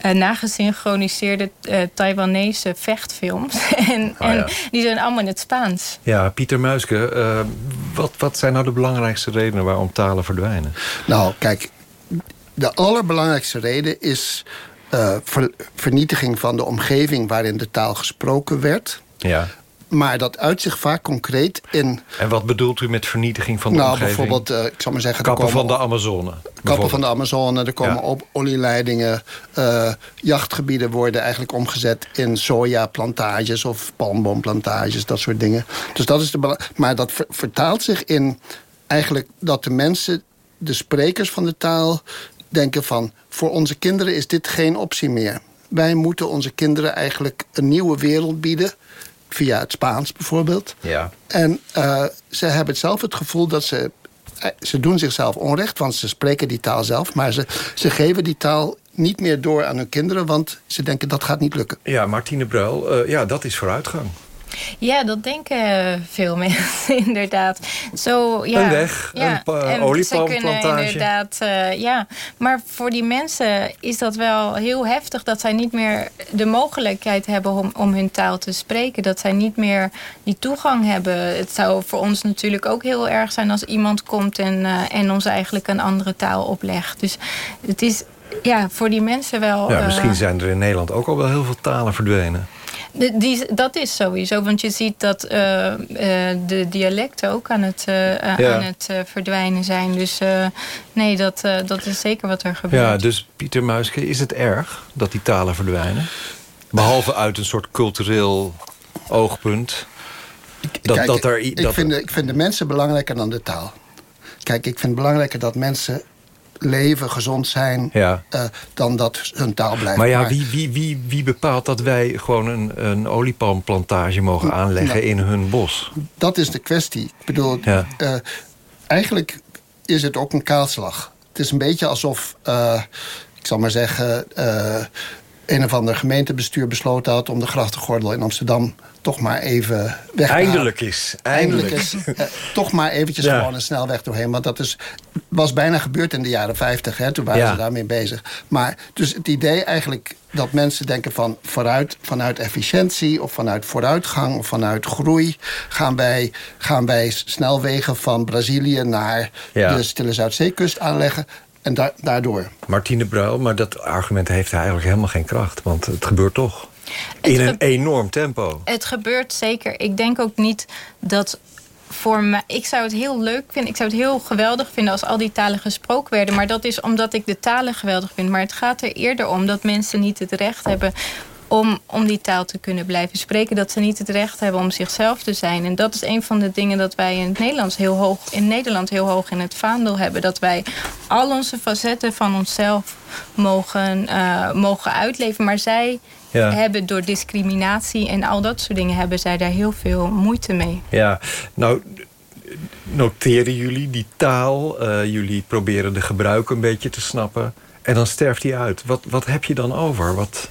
Speaker 20: eh, nagesynchroniseerde Taiwanese vechtfilms. en
Speaker 13: Oh,
Speaker 20: en
Speaker 13: ja.
Speaker 20: die zijn allemaal in het Spaans.
Speaker 13: Ja, Pieter Muiske, eh, wat, wat zijn nou de belangrijkste redenen waarom talen verdwijnen?
Speaker 19: Nou, kijk, de allerbelangrijkste reden is eh, ver- vernietiging van de omgeving waarin de taal gesproken werd.
Speaker 13: Ja.
Speaker 19: Maar dat uit zich vaak concreet in
Speaker 13: En wat bedoelt u met vernietiging van de
Speaker 19: nou,
Speaker 13: omgeving?
Speaker 19: bijvoorbeeld, eh, ik zal maar zeggen...
Speaker 13: Kappen
Speaker 19: komen
Speaker 13: van de Amazone.
Speaker 19: Kappen van de Amazone, er komen
Speaker 13: Ja.
Speaker 19: op olieleidingen. eh, jachtgebieden worden eigenlijk omgezet in sojaplantages of palmboomplantages, dat soort dingen. Dus dat is de maar dat ver- vertaalt zich in eigenlijk dat de mensen, de sprekers van de taal, denken van voor onze kinderen is dit geen optie meer. Wij moeten onze kinderen eigenlijk een nieuwe wereld bieden. Via het Spaans bijvoorbeeld.
Speaker 13: Ja.
Speaker 19: En eh, ze hebben zelf het gevoel dat ze... eh, Ze doen zichzelf onrecht, want ze spreken die taal zelf. Maar ze, ze geven die taal niet meer door aan hun kinderen... want ze denken dat gaat niet lukken.
Speaker 13: Ja, Martine Bruil, eh, ja, dat is vooruitgang.
Speaker 20: Ja, dat denken veel mensen inderdaad. Zo, ja,
Speaker 13: Een weg,
Speaker 20: ja.
Speaker 13: een oliepalmplantage.
Speaker 20: inderdaad, eh, ja. Maar voor die mensen is dat wel heel heftig... dat zij niet meer de mogelijkheid hebben om, om hun taal te spreken. Dat zij niet meer die toegang hebben. Het zou voor ons natuurlijk ook heel erg zijn als iemand komt... en, eh, en ons eigenlijk een andere taal oplegt. Dus het is ja, voor die mensen wel...
Speaker 13: Ja,
Speaker 20: eh,
Speaker 13: misschien zijn er in Nederland ook al wel heel veel talen verdwenen.
Speaker 20: De- die, dat is sowieso, want je ziet dat eh, eh, de dialecten ook aan het, eh,
Speaker 13: Ja.
Speaker 20: aan het verdwijnen zijn. Dus eh, nee, dat, eh, dat is zeker wat er gebeurt.
Speaker 13: Ja, dus Pieter Muiske, is het erg dat die talen verdwijnen? Behalve uit een soort cultureel oogpunt. Dat,
Speaker 19: Kijk,
Speaker 13: dat er, i-
Speaker 19: ik,
Speaker 13: dat
Speaker 19: vind de, ik vind de mensen belangrijker dan de taal. Kijk, ik vind het belangrijker dat mensen leven, gezond zijn...
Speaker 13: Ja.
Speaker 19: eh, dan dat hun taal blijft.
Speaker 13: Maar ja, wie, wie, wie, wie bepaalt dat wij gewoon een, een oliepalmplantage mogen aanleggen
Speaker 19: Nou.
Speaker 13: in hun bos?
Speaker 19: Dat is de kwestie. Ik bedoel,
Speaker 13: Ja.
Speaker 19: eh, eigenlijk is het ook een kaalslag. Het is een beetje alsof, eh, ik zal maar zeggen... een of ander gemeentebestuur besloten had... om de grachtengordel in Amsterdam toch maar even weg te halen.
Speaker 13: Eindelijk is.
Speaker 19: Eindelijk
Speaker 13: Eindelijk.
Speaker 19: is eh, toch maar eventjes
Speaker 13: Ja.
Speaker 19: gewoon een snelweg doorheen. Want dat is, was bijna gebeurd in de jaren 50. Hè, toen waren
Speaker 13: Ja.
Speaker 19: ze daarmee bezig. Maar dus het idee eigenlijk dat mensen denken van vooruit, vanuit efficiëntie... of vanuit vooruitgang of vanuit groei... gaan wij, gaan wij snelwegen van Brazilië naar
Speaker 13: Ja.
Speaker 19: de Stille Zuidzeekust aanleggen. En da- daardoor.
Speaker 13: Martine Bruil, maar dat argument heeft eigenlijk helemaal geen kracht. Want het gebeurt toch. In een enorm tempo.
Speaker 20: Het gebeurt zeker. Ik denk ook niet dat voor mij... Ik zou het heel leuk vinden. Ik zou het heel geweldig vinden als al die talen gesproken werden. Maar dat is omdat ik de talen geweldig vind. Maar het gaat er eerder om dat mensen niet het recht hebben... Om, om die taal te kunnen blijven spreken. Dat ze niet het recht hebben om zichzelf te zijn. En dat is een van de dingen dat wij in het Nederlands heel hoog, in Nederland heel hoog in het vaandel hebben. Dat wij al onze facetten van onszelf mogen, eh, mogen uitleven. Maar zij
Speaker 13: Ja.
Speaker 20: hebben door discriminatie en al dat soort dingen... hebben zij daar heel veel moeite mee.
Speaker 13: Ja, nou noteren jullie die taal. eh, jullie proberen de gebruik een beetje te snappen. En dan sterft die uit. Wat, wat heb je dan over? Wat...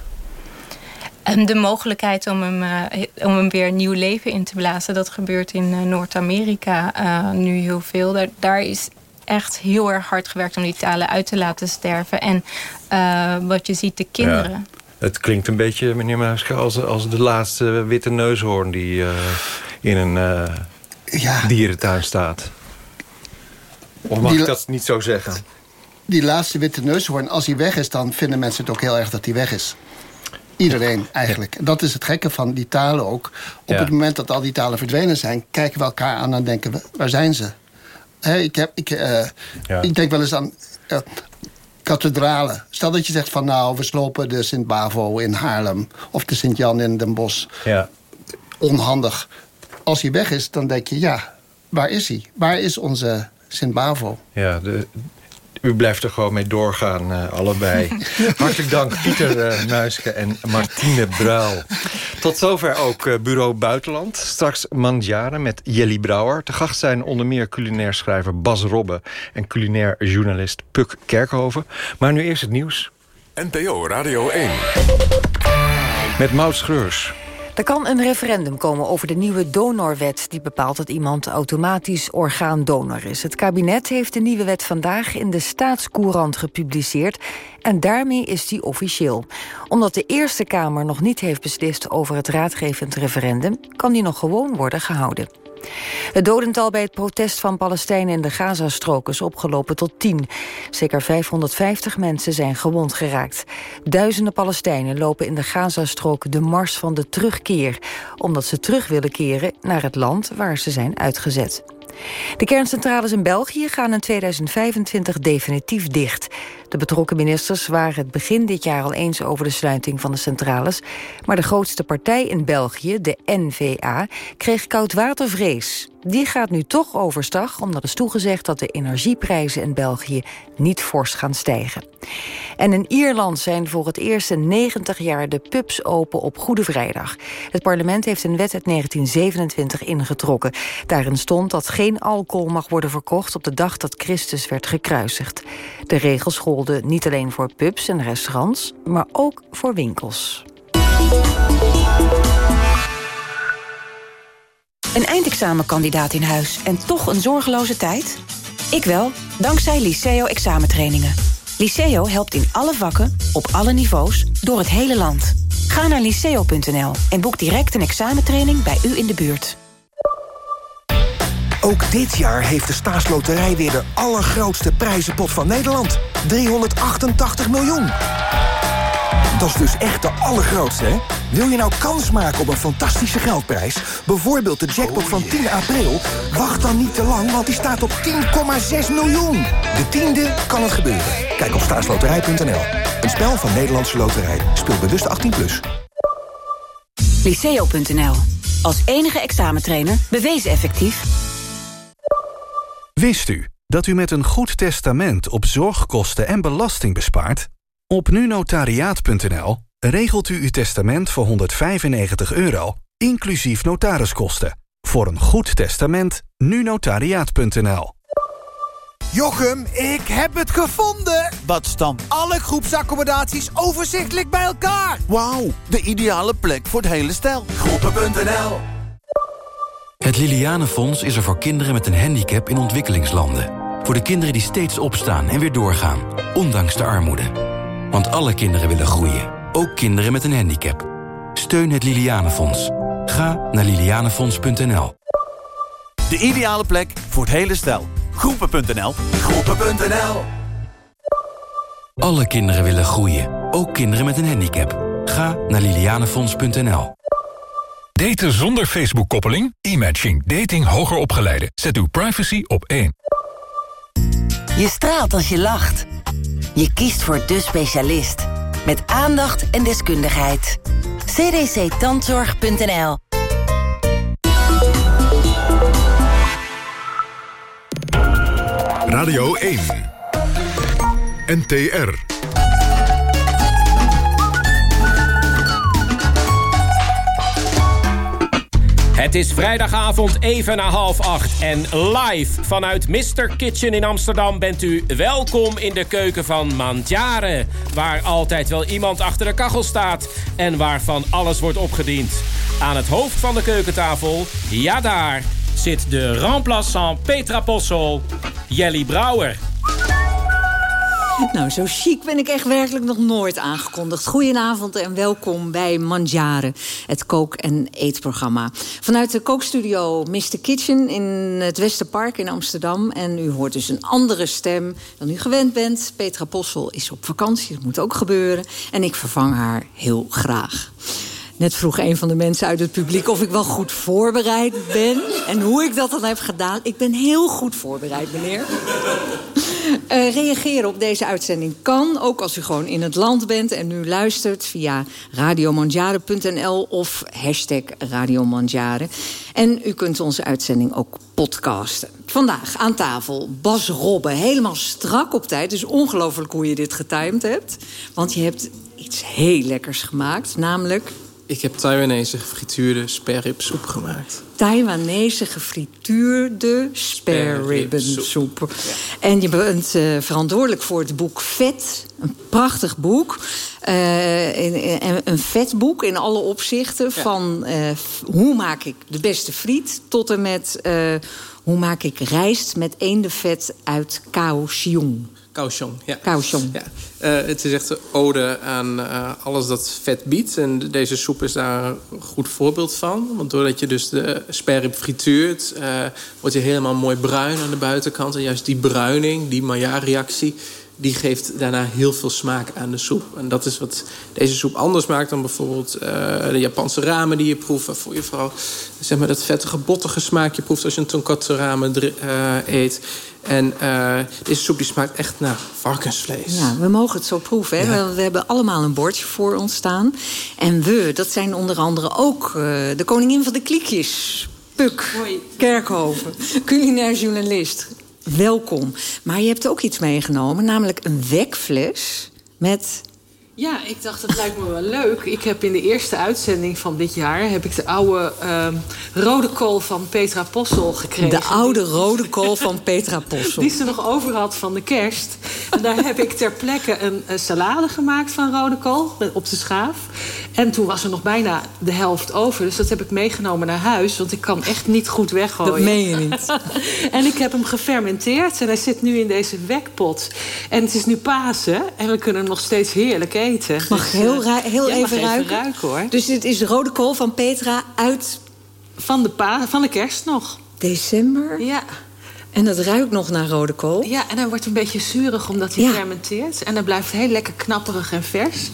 Speaker 20: En de mogelijkheid om hem, eh, om hem weer een nieuw leven in te blazen... dat gebeurt in eh, Noord-Amerika eh, nu heel veel. Daar, daar is echt heel erg hard gewerkt om die talen uit te laten sterven. En eh, wat je ziet, de kinderen...
Speaker 13: Ja. Het klinkt een beetje, meneer Muiske, als, als de laatste witte neushoorn... die eh, in een eh, dierentuin staat. Of mag
Speaker 19: Die
Speaker 13: ik dat niet zo zeggen?
Speaker 19: Die laatste witte neushoorn, als hij weg is... dan vinden mensen het ook heel erg dat hij weg is. Iedereen eigenlijk. En dat is het gekke van die talen ook. Op het moment dat al die talen verdwenen zijn... kijken we elkaar aan en denken we, waar zijn ze? Ik, heb, ik, eh,
Speaker 13: Ja.
Speaker 19: ik denk wel eens aan eh, kathedralen. Stel dat je zegt van nou, we slopen de Sint-Bavo in Haarlem... of de Sint-Jan in Den Bosch.
Speaker 13: Ja.
Speaker 19: Onhandig. Als hij weg is, dan denk je ja... waar is hij? Waar is onze Sint-Bavo?
Speaker 13: Ja, de, u blijft er gewoon mee doorgaan, uh, allebei. Hartelijk dank, Pieter uh, Nuiske en Martine Bruil. Tot zover ook uh, Bureau Buitenland. Straks Mandjaren met Jelly Brouwer. Te gast zijn onder meer culinair schrijver Bas Robbe... en culinair journalist Puk Kerkhoven. Maar nu eerst het nieuws.
Speaker 12: NPO Radio 1.
Speaker 13: Met Maud Schreurs.
Speaker 23: Er kan een referendum komen over de nieuwe donorwet... die bepaalt dat iemand automatisch orgaandonor is. Het kabinet heeft de nieuwe wet vandaag in de Staatscourant gepubliceerd... en daarmee is die officieel. Omdat de Eerste Kamer nog niet heeft beslist over het raadgevend referendum... kan die nog gewoon worden gehouden. Het dodental bij het protest van Palestijnen in de Gazastrook is opgelopen tot tien. Zeker 550 mensen zijn gewond geraakt. Duizenden Palestijnen lopen in de Gazastrook de mars van de terugkeer... omdat ze terug willen keren naar het land waar ze zijn uitgezet. De kerncentrales in België gaan in 2025 definitief dicht. De betrokken ministers waren het begin dit jaar al eens over de sluiting van de centrales. Maar de grootste partij in België, de N-VA, kreeg koudwatervrees. Die gaat nu toch overstag, omdat is toegezegd dat de energieprijzen in België niet fors gaan stijgen. En in Ierland zijn voor het eerst in 90 jaar de pubs open op Goede Vrijdag. Het parlement heeft een wet uit 1927 ingetrokken. Daarin stond dat geen alcohol mag worden verkocht op de dag dat Christus werd gekruisigd. De regels niet alleen voor pubs en restaurants, maar ook voor winkels.
Speaker 14: Een eindexamenkandidaat in huis en toch een zorgeloze tijd? Ik wel, dankzij Liceo examentrainingen. Liceo helpt in alle vakken, op alle niveaus, door het hele land. Ga naar liceo.nl en boek direct een examentraining bij u in de buurt.
Speaker 11: Ook dit jaar heeft de staatsloterij weer de allergrootste prijzenpot van Nederland. 388 miljoen. Dat is dus echt de allergrootste, hè? Wil je nou kans maken op een fantastische geldprijs... bijvoorbeeld de jackpot van 10 april... wacht dan niet te lang, want die staat op 10,6 miljoen. De tiende kan het gebeuren. Kijk op staatsloterij.nl. Een spel van Nederlandse Loterij. Speel bewust 18+. Plus.
Speaker 14: Liceo.nl. Als enige examentrainer bewezen effectief.
Speaker 24: Wist u dat u met een goed testament op zorgkosten en belasting bespaart? Op nunotariaat.nl regelt u uw testament voor 195 euro, inclusief notariskosten. Voor een goed testament, nunotariaat.nl.
Speaker 9: Jochem, ik heb het gevonden!
Speaker 25: Wat dan?
Speaker 9: Alle groepsaccommodaties overzichtelijk bij elkaar.
Speaker 25: Wauw, de ideale plek voor het hele stel.
Speaker 9: Groepen.nl
Speaker 26: Het Lilianenfonds is er voor kinderen met een handicap in ontwikkelingslanden. Voor de kinderen die steeds opstaan en weer doorgaan, ondanks de armoede. Want alle kinderen willen groeien, ook kinderen met een handicap. Steun het Lilianenfonds. Ga naar lilianenfonds.nl.
Speaker 25: De ideale plek voor het hele stel. Groepen.nl.
Speaker 9: Groepen.nl.
Speaker 26: Alle kinderen willen groeien, ook kinderen met een handicap. Ga naar lilianenfonds.nl.
Speaker 27: Daten zonder Facebook-koppeling? E-matching. Dating hoger opgeleiden. Zet uw privacy op één.
Speaker 28: Je straalt als je lacht. Je kiest voor de specialist. Met aandacht en deskundigheid. cdctandzorg.nl
Speaker 12: Radio 1. NTR.
Speaker 29: Het is vrijdagavond even na half acht en live vanuit Mr. Kitchen in Amsterdam bent u welkom in de keuken van Mandjaren. Waar altijd wel iemand achter de kachel staat en waarvan alles wordt opgediend. Aan het hoofd van de keukentafel, ja daar, zit de remplaçant Petra Possel, Jelly Brouwer.
Speaker 30: Nou, zo chic ben ik echt werkelijk nog nooit aangekondigd. Goedenavond en welkom bij Manjaren, het kook- en eetprogramma. Vanuit de kookstudio Mr. Kitchen in het Westerpark in Amsterdam. En u hoort dus een andere stem dan u gewend bent. Petra Possel is op vakantie, dat moet ook gebeuren. En ik vervang haar heel graag. Net vroeg een van de mensen uit het publiek of ik wel goed voorbereid ben. En hoe ik dat dan heb gedaan. Ik ben heel goed voorbereid, meneer. Uh, reageren op deze uitzending kan, ook als u gewoon in het land bent... en nu luistert via radiomanjare.nl of hashtag radiomanjare. En u kunt onze uitzending ook podcasten. Vandaag aan tafel Bas Robbe, helemaal strak op tijd. Het is ongelooflijk hoe je dit getimed hebt. Want je hebt iets heel lekkers gemaakt, namelijk...
Speaker 31: Ik heb Taiwanese gefrituurde sperripsoep gemaakt.
Speaker 30: Taiwanese gefrituurde sperribbensoep. En je bent uh, verantwoordelijk voor het boek Vet. Een prachtig boek. Uh, een vetboek in alle opzichten. Ja. Van uh, hoe maak ik de beste friet... tot en met hoe maak ik rijst met eendenvet uit Kaohsiung.
Speaker 31: Kaohsiung, ja.
Speaker 30: Kaohsiung.
Speaker 31: ja. Uh, het is echt een ode aan uh, alles dat vet biedt. En deze soep is daar een goed voorbeeld van. Want doordat je dus de sperrip frituurt... Uh, wordt je helemaal mooi bruin aan de buitenkant. En juist die bruining, die Maillard-reactie... die geeft daarna heel veel smaak aan de soep. En dat is wat deze soep anders maakt dan bijvoorbeeld de Japanse ramen die je proeft. Waarvoor je vooral zeg maar, dat vettige, bottige smaakje proeft als je een tonkatsu ramen eet... En uh, deze soep die smaakt echt naar varkensvlees.
Speaker 30: Ja, we mogen het zo proeven. Hè? Ja. We hebben allemaal een bordje voor ons staan. En we, dat zijn onder andere ook uh, de koningin van de kliekjes. Puk Hoi. Kerkhoven, culinair journalist. Welkom. Maar je hebt ook iets meegenomen, namelijk een wekfles met
Speaker 32: ja, ik dacht, dat lijkt me wel leuk. Ik heb in de eerste uitzending van dit jaar... heb ik de oude uh, rode kool van Petra Possel gekregen.
Speaker 30: De oude rode kool van Petra Possel.
Speaker 32: Die ze nog over had van de kerst. En daar heb ik ter plekke een, een salade gemaakt van rode kool op de schaaf. En toen was er nog bijna de helft over. Dus dat heb ik meegenomen naar huis. Want ik kan echt niet goed weggooien.
Speaker 30: Dat meen je niet.
Speaker 32: en ik heb hem gefermenteerd. En hij zit nu in deze wekpot. En het is nu Pasen. En we kunnen nog steeds heerlijk eten.
Speaker 30: Mag dus, heel, heel
Speaker 32: ja,
Speaker 30: even, ruiken?
Speaker 32: even ruiken? hoor.
Speaker 30: Dus dit is de rode kool van Petra uit...
Speaker 32: Van de, pa van de kerst nog.
Speaker 30: December?
Speaker 32: Ja.
Speaker 30: En dat ruikt nog naar rode kool?
Speaker 32: Ja, en hij wordt een beetje zuurig omdat hij fermenteert. En hij blijft heel lekker knapperig en vers.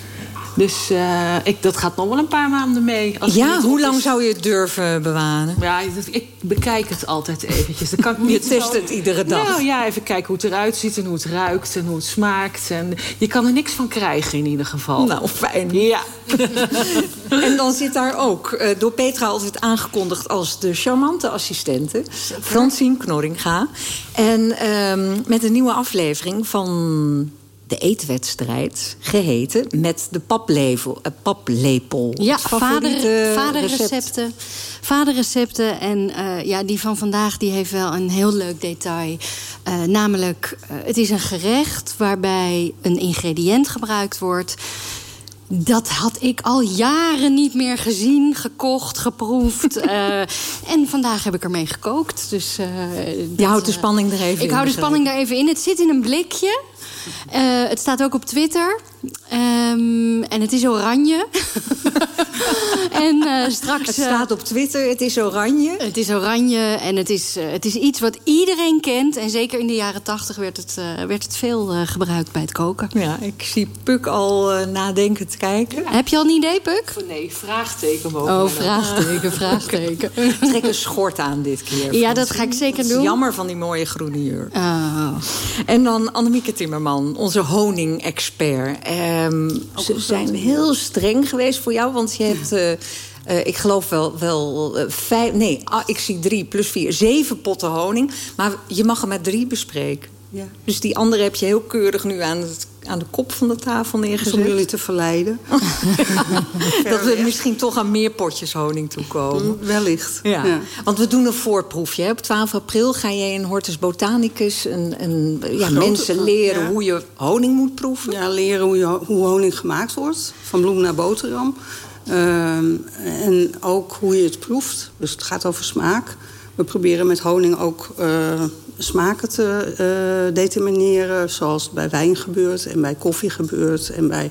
Speaker 32: Dus uh, ik, dat gaat nog wel een paar maanden mee. Als
Speaker 30: ja, hoe lang is. zou je het durven bewaren?
Speaker 32: Ja, ik bekijk het altijd eventjes. Dan kan ik niet
Speaker 30: je test het iedere dag?
Speaker 32: Nou ja, even kijken hoe het eruit ziet en hoe het ruikt en hoe het smaakt. En je kan er niks van krijgen in ieder geval.
Speaker 30: Nou, fijn.
Speaker 32: Ja.
Speaker 30: en dan zit daar ook, uh, door Petra altijd aangekondigd... als de charmante assistente, Francine Knorringa. En um, met een nieuwe aflevering van de eetwedstrijd geheten met de paplepel. Uh, paplepel.
Speaker 33: Ja, vader, vaderrecepten. Vaderrecepten. En uh, ja, die van vandaag die heeft wel een heel leuk detail. Uh, namelijk, het is een gerecht waarbij een ingrediënt gebruikt wordt... Dat had ik al jaren niet meer gezien, gekocht, geproefd. uh, en vandaag heb ik ermee gekookt. Dus, uh,
Speaker 30: Je houdt de spanning er even
Speaker 33: ik
Speaker 30: in.
Speaker 33: Ik hou de spanning er even in. Het zit in een blikje. Uh, het staat ook op Twitter. Um, en het is oranje. en uh, straks...
Speaker 30: Het staat op Twitter, het is oranje.
Speaker 33: Het is oranje en het is, uh, het is iets wat iedereen kent. En zeker in de jaren tachtig werd het, werd het veel gebruikt bij het koken.
Speaker 30: Ja, ik zie Puk al nadenkend kijken.
Speaker 33: Ja. Heb je al een idee, Puk?
Speaker 32: Nee, vraagteken mogen
Speaker 33: Oh, vraagteken, vraagteken.
Speaker 30: Trek een schort aan dit keer.
Speaker 33: Ja, dat ga ik zeker doen.
Speaker 30: Jammer van die mooie groene jurk.
Speaker 33: Oh.
Speaker 30: En dan Annemieke Timmerman, onze honing-expert. Um, ze zijn heel streng geweest voor jou, want je hebt... Uh, uh, ik geloof wel, wel uh, vijf... Nee, ah, ik zie drie plus vier. Zeven potten honing. Maar je mag er maar drie bespreken.
Speaker 32: Ja.
Speaker 30: Dus die andere heb je heel keurig nu aan, het, aan de kop van de tafel neergezet.
Speaker 32: Om jullie te verleiden.
Speaker 30: dat we misschien toch aan meer potjes honing toekomen.
Speaker 32: Mm, wellicht.
Speaker 30: Ja. ja. Want we doen een voorproefje. Hè. Op 12 april ga je in Hortus Botanicus... Een, een, ja, Grote, mensen leren ja. hoe je honing moet proeven.
Speaker 32: Ja, leren hoe, je, hoe honing gemaakt wordt. Van bloem naar boterham. Um, en ook hoe je het proeft. Dus het gaat over smaak. We proberen met honing ook uh, smaken te uh, determineren. Zoals bij wijn gebeurt en bij koffie gebeurt en bij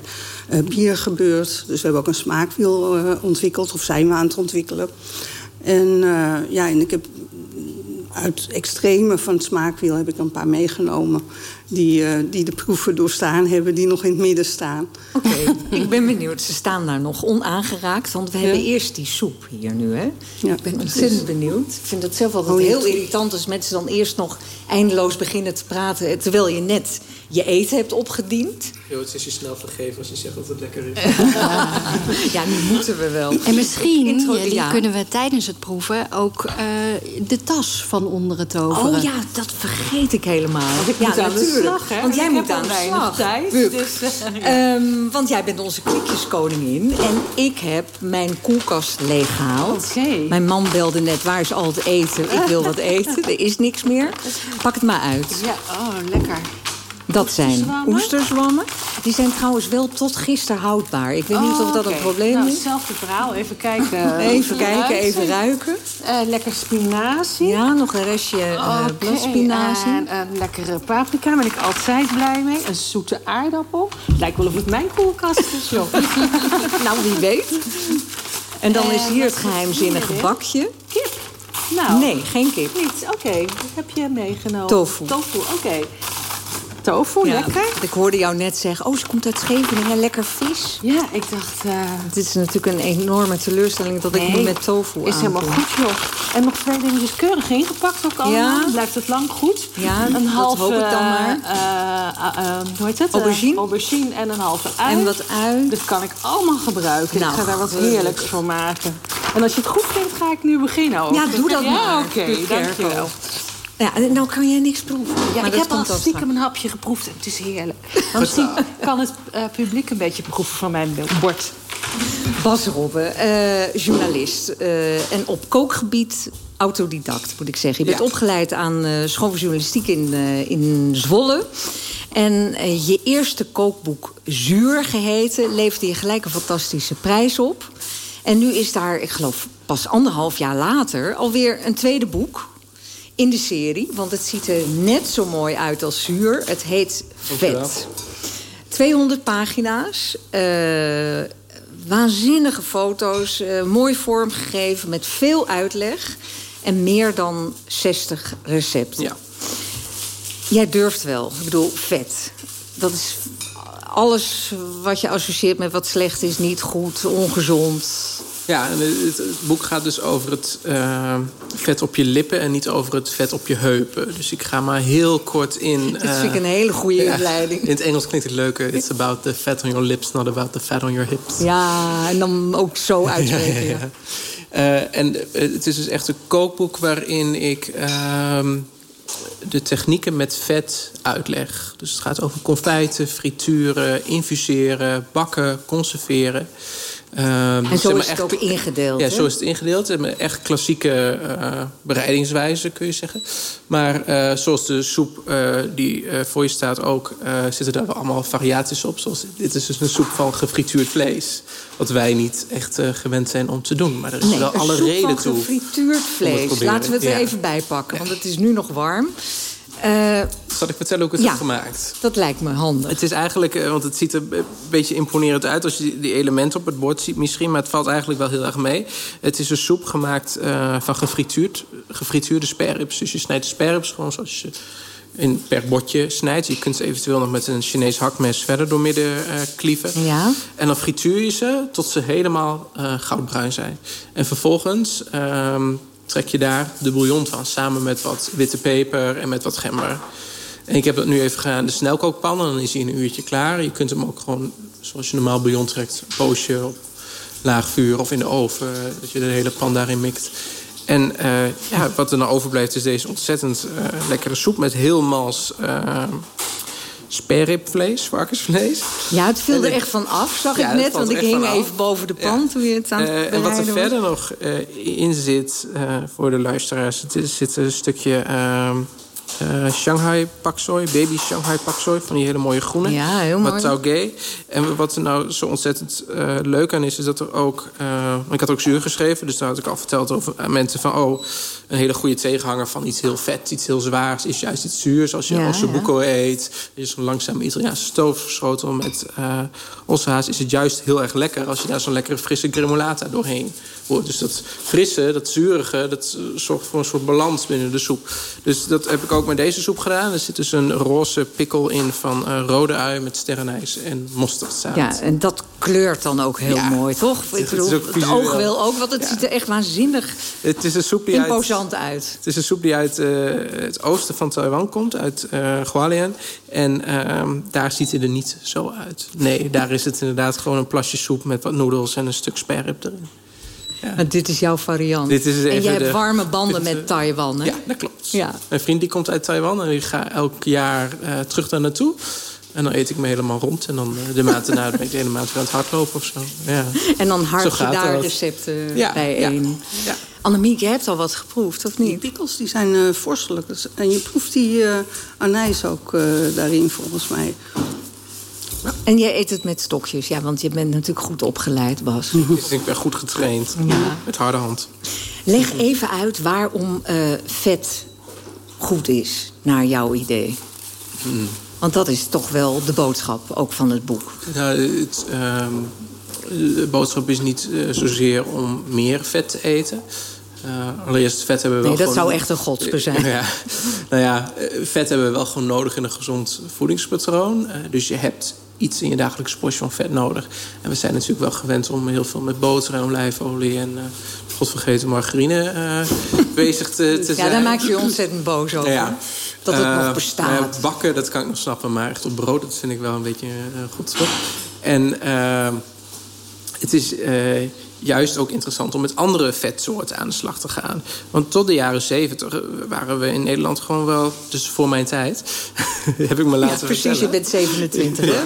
Speaker 32: uh, bier gebeurt. Dus we hebben ook een smaakwiel ontwikkeld of zijn we aan het ontwikkelen. En, ja, en ik heb uit extreme van het smaakwiel heb ik een paar meegenomen. Die, uh, die de proeven doorstaan hebben, die nog in het midden staan.
Speaker 30: Oké, ik ben benieuwd. Ze staan daar nog onaangeraakt. Want we hebben eerst die soep hier nu, hè? Ja, ik ben ontzettend benieuwd. Ik vind het zelf altijd oh, heel irritant als mensen dan eerst nog eindeloos beginnen te praten... terwijl je net je eten hebt opgediend.
Speaker 31: Jo, het is je snel vergeven als je zegt dat het lekker is.
Speaker 30: ja, nu moeten we wel.
Speaker 33: En misschien ja, kunnen we tijdens het proeven ook uh, de tas van onderen toveren.
Speaker 30: Oh ja, dat vergeet ik helemaal. Want ik ja, moet natuurlijk. Slag, hè? Want jij moet aan de slag. Tijd, dus, uh, um, want jij bent onze klikjeskoningin. En ik heb mijn koelkast leeggehaald.
Speaker 33: Okay.
Speaker 30: Mijn man belde net, waar is al het eten? Ik wil wat eten. Er is niks meer. Pak het maar uit.
Speaker 33: Ja, oh, lekker.
Speaker 30: Dat zijn oesterzwammen. Die zijn trouwens wel tot gisteren houdbaar. Ik weet niet of dat een oh, probleem
Speaker 33: nou,
Speaker 30: is.
Speaker 33: Hetzelfde verhaal. Even kijken.
Speaker 30: even kijken, even ruiken.
Speaker 33: Uh, lekker spinazie.
Speaker 30: Ja, nog een restje uh.
Speaker 33: En een lekkere paprika. Daar ben ik altijd blij mee. Een zoete aardappel. Lijkt wel of het mijn koelkast is, joh.
Speaker 30: nou, wie weet. En dan is hier het geheimzinnige bakje.
Speaker 33: Kip. Nou,
Speaker 30: nee, geen kip.
Speaker 33: Niet, oké. Wat heb je meegenomen?
Speaker 30: Tofu.
Speaker 33: Tofu, oké tofu, lekker.
Speaker 30: Ik hoorde jou net zeggen, oh, ze komt uit Scheveningen, lekker vis.
Speaker 33: Ja, ik dacht... Uh...
Speaker 30: Het is natuurlijk een enorme teleurstelling dat ik nu met tofu
Speaker 33: is helemaal goed, joh. En nog twee dingetjes keurig ingepakt ook allemaal. Ja. Blijft het lang goed.
Speaker 30: Ja, een half, hoop ik dan maar.
Speaker 33: Uh, uh, hoe heet het?
Speaker 30: Aubergine.
Speaker 33: aubergine en een halve ui.
Speaker 30: En wat ui.
Speaker 33: Dat kan ik allemaal gebruiken. Nou, ik ga daar wat heerlijks van maken. En als je het goed vindt, ga ik nu beginnen ook.
Speaker 30: Ja, doe dat
Speaker 33: ja,
Speaker 30: maar.
Speaker 33: oké, okay, dankjewel.
Speaker 30: Ja, nou kan jij niks proeven.
Speaker 33: Ja, ik heb al stiekem een hapje geproefd en het is heerlijk. Maar misschien kan het uh, publiek een beetje proeven van mijn bord.
Speaker 30: Bas Robbe, uh, journalist. Uh, en op kookgebied autodidact, moet ik zeggen. Je bent opgeleid aan uh, schooljournalistiek in, in Zwolle. En je eerste kookboek Zuur geheten... leverde je gelijk een fantastische prijs op. En nu is daar, ik geloof pas anderhalf jaar later... alweer een tweede boek in de serie. Want het ziet er net zo mooi uit als zuur. Het heet Vet. 200 pagina's. Uh, waanzinnige foto's. Uh, mooi vormgegeven met veel uitleg. En meer dan 60 recepten.
Speaker 31: Ja.
Speaker 30: Jij durft wel. Ik bedoel, vet. Dat is alles wat je associeert met wat slecht is. Niet goed, ongezond.
Speaker 31: Ja, en het, boek gaat dus over het uh, vet op je lippen en niet over het vet op je heupen. Dus ik ga maar heel kort in.
Speaker 30: Dat vind ik een hele goede ja, inleiding.
Speaker 31: In het Engels klinkt het leuker. It's about the fat on your lips, not about the fat on your hips.
Speaker 30: Ja, en dan ook zo uitspreken. ja, ja,
Speaker 31: uh, en het is dus echt een kookboek waarin ik. Uh, de technieken met vet uitleg. Dus het gaat over confijten, frituren, infuseren, bakken, conserveren.
Speaker 30: Um, en zo is het ook ingedeeld.
Speaker 31: Ja, zo is het ingedeeld. Echt klassieke uh, bereidingswijze, kun je zeggen. Maar uh, zoals de soep uh, die voor je staat ook... zitten daar wel allemaal variaties op. Zoals, dit is dus een soep van gefrituurd vlees. Wat wij niet echt gewend zijn om te doen. Maar er is
Speaker 30: nee,
Speaker 31: wel alle reden toe.
Speaker 30: gefrituurd vlees. Laten we het er even bij pakken, want het is nu nog warm. Uh,
Speaker 31: Zal ik vertellen hoe ik het
Speaker 30: ja,
Speaker 31: heb gemaakt?
Speaker 30: dat lijkt me handig.
Speaker 31: Het is eigenlijk, uh, want het ziet er een beetje imponerend uit... als je die elementen op het bord ziet misschien... maar het valt eigenlijk wel heel erg mee. Het is een soep gemaakt uh, van gefrituurd, gefrituurde sperrips. Dus je snijdt de sperrips gewoon zoals je in, per bordje snijdt. Je kunt ze eventueel nog met een Chinees hakmes verder doormidden klieven.
Speaker 30: Ja.
Speaker 31: En dan frituur je ze tot ze helemaal goudbruin zijn. En vervolgens ehm, trek je daar de bouillon van. Samen met wat witte peper en met wat gember. En ik heb dat nu even gedaan de snelkookpan. Dan is hij een uurtje klaar. Je kunt hem ook gewoon, zoals je normaal bouillon trekt... een poosje op laag vuur of in de oven. Dat je de hele pan daarin mikt. En uh, ja, wat er nou overblijft is deze ontzettend uh, lekkere soep... met heel mals uh, sperripvlees, varkensvlees.
Speaker 30: Ja, het viel er echt van af, zag ik net. Want ik hing even boven de pan ja. toen je het aan het uh,
Speaker 31: En wat er verder nog uh, in zit uh, voor de luisteraars... het zit een stukje uh, Shanghai paksoi, baby Shanghai paksoi, van die hele mooie groene.
Speaker 30: Ja, heel mooi.
Speaker 31: Wat En wat er nou zo ontzettend uh, leuk aan is, is dat er ook... Uh, ik had ook zuur geschreven, dus daar had ik al verteld over mensen van... oh, een hele goede tegenhanger van iets heel vet, iets heel zwaars... is juist iets zuurs. Als je ja, ossobuco ja. eet, is een langzame Italiaanse stoofschotel met ossehaas... is het juist heel erg lekker als je daar zo'n lekkere frisse gremolata doorheen wordt. Dus dat frisse, dat zurige, dat zorgt voor een soort balans binnen de soep. Dus dat heb ik ook met deze soep gedaan. Er zit dus een roze pikkel in van uh, rode ui met sterrenijs en mosterdzaad.
Speaker 30: Ja, en dat kleurt dan ook heel ja, mooi, toch? Ik bedoel, het, het oog wil ook, want het ja. ziet er echt waanzinnig
Speaker 31: het is een soep die
Speaker 30: imposant
Speaker 31: uit,
Speaker 30: uit.
Speaker 31: Het is een soep die uit uh, het oosten van Taiwan komt, uit uh, Hualien. En uh, daar ziet hij er niet zo uit. Nee, daar is het inderdaad gewoon een plasje soep met wat noedels en een stuk sperrip erin.
Speaker 30: Ja. Maar dit is jouw variant.
Speaker 31: Dit is
Speaker 30: en jij hebt
Speaker 31: de,
Speaker 30: warme banden met Taiwan, hè?
Speaker 31: Ja, dat klopt. Ja. Mijn vriend die komt uit Taiwan en ik ga elk jaar uh, terug daar naartoe. En dan eet ik me helemaal rond. En dan uh, de maand daarna ben ik de hele maand weer aan het hardlopen of zo. Ja.
Speaker 30: En dan hard je daar recepten ja, bijeen. Ja, ja. Annemiek, je hebt al wat geproefd, of niet?
Speaker 32: Die pikkels die zijn uh, vorstelijk. En je proeft die uh, anijs ook uh, daarin, volgens mij.
Speaker 30: En jij eet het met stokjes, ja, want je bent natuurlijk goed opgeleid, Bas.
Speaker 31: Ik ben goed getraind, ja. met harde hand.
Speaker 30: Leg even uit waarom uh, vet goed is, naar jouw idee. Hmm. Want dat is toch wel de boodschap, ook van het boek.
Speaker 31: Nou, het, uh, de boodschap is niet uh, zozeer om meer vet te eten... Uh, allereerst, vet hebben we
Speaker 30: nee,
Speaker 31: wel
Speaker 30: dat
Speaker 31: gewoon...
Speaker 30: zou echt een godspe zijn.
Speaker 31: ja, nou ja, vet hebben we wel gewoon nodig in een gezond voedingspatroon. Uh, dus je hebt iets in je dagelijkse portie van vet nodig. En we zijn natuurlijk wel gewend om heel veel met boter en olijfolie... en uh, godvergeten margarine bezig te, te
Speaker 30: ja,
Speaker 31: zijn.
Speaker 30: Ja, daar maak je je ontzettend boos over. Ja. Dat het nog bestaat.
Speaker 31: bakken, dat kan ik nog snappen. Maar echt op brood, dat vind ik wel een beetje goed. En het is juist ook interessant om met andere vetsoorten aan de slag te gaan. Want tot de jaren zeventig waren we in Nederland gewoon wel... dus voor mijn tijd, heb ik me laten
Speaker 30: ja, precies,
Speaker 31: vertellen.
Speaker 30: je bent 27, hè?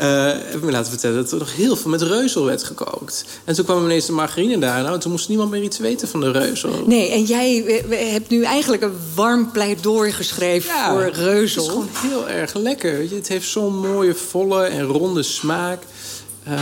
Speaker 31: Uh, heb ik me laten vertellen dat er nog heel veel met reuzel werd gekookt. En toen kwam ineens de margarine daar. Nou, toen moest niemand meer iets weten van de reuzel.
Speaker 30: Nee, en jij hebt nu eigenlijk een warm pleidooi geschreven ja, voor reuzel.
Speaker 31: Het is gewoon heel erg lekker. Weet je? Het heeft zo'n mooie, volle en ronde smaak. Uh,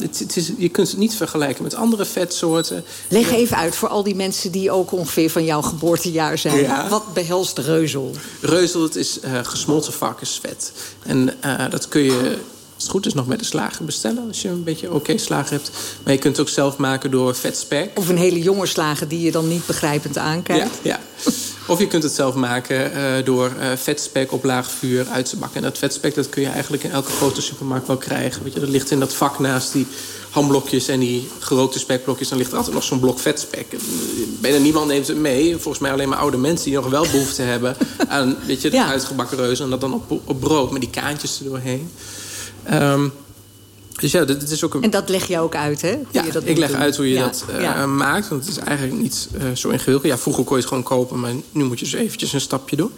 Speaker 31: het, het is, je kunt het niet vergelijken met andere vetsoorten.
Speaker 30: Leg even uit voor al die mensen die ook ongeveer van jouw geboortejaar zijn. Ja. Wat behelst reuzel?
Speaker 31: Reuzel dat is uh, gesmolten varkensvet. En uh, dat kun je, als het goed is, nog met de slager bestellen. Als je een beetje oké okay slager hebt. Maar je kunt het ook zelf maken door vetspek.
Speaker 30: Of een hele jonge slager die je dan niet begrijpend aankijkt.
Speaker 31: Ja, ja. Of je kunt het zelf maken uh, door uh, vetspek op laag vuur uit te bakken. En dat vetspek dat kun je eigenlijk in elke grote supermarkt wel krijgen. Weet je, dat ligt in dat vak naast die hamblokjes en die gerookte spekblokjes. Dan ligt er altijd nog zo'n blok vetspek. Bijna niemand neemt het mee. Volgens mij alleen maar oude mensen die nog wel behoefte hebben aan weet je, de ja. uitgebakken reuzen. En dat dan op, op brood met die kaantjes er doorheen. Um, dus ja, dit is ook een...
Speaker 30: En dat leg je ook uit, hè? Hoe
Speaker 31: ja,
Speaker 30: je dat
Speaker 31: ik leg
Speaker 30: doen.
Speaker 31: uit hoe je
Speaker 30: ja.
Speaker 31: dat uh,
Speaker 30: ja.
Speaker 31: maakt. Want het is eigenlijk niet uh, zo ingewikkeld. Ja, vroeger kon je het gewoon kopen, maar nu moet je dus eventjes een stapje doen.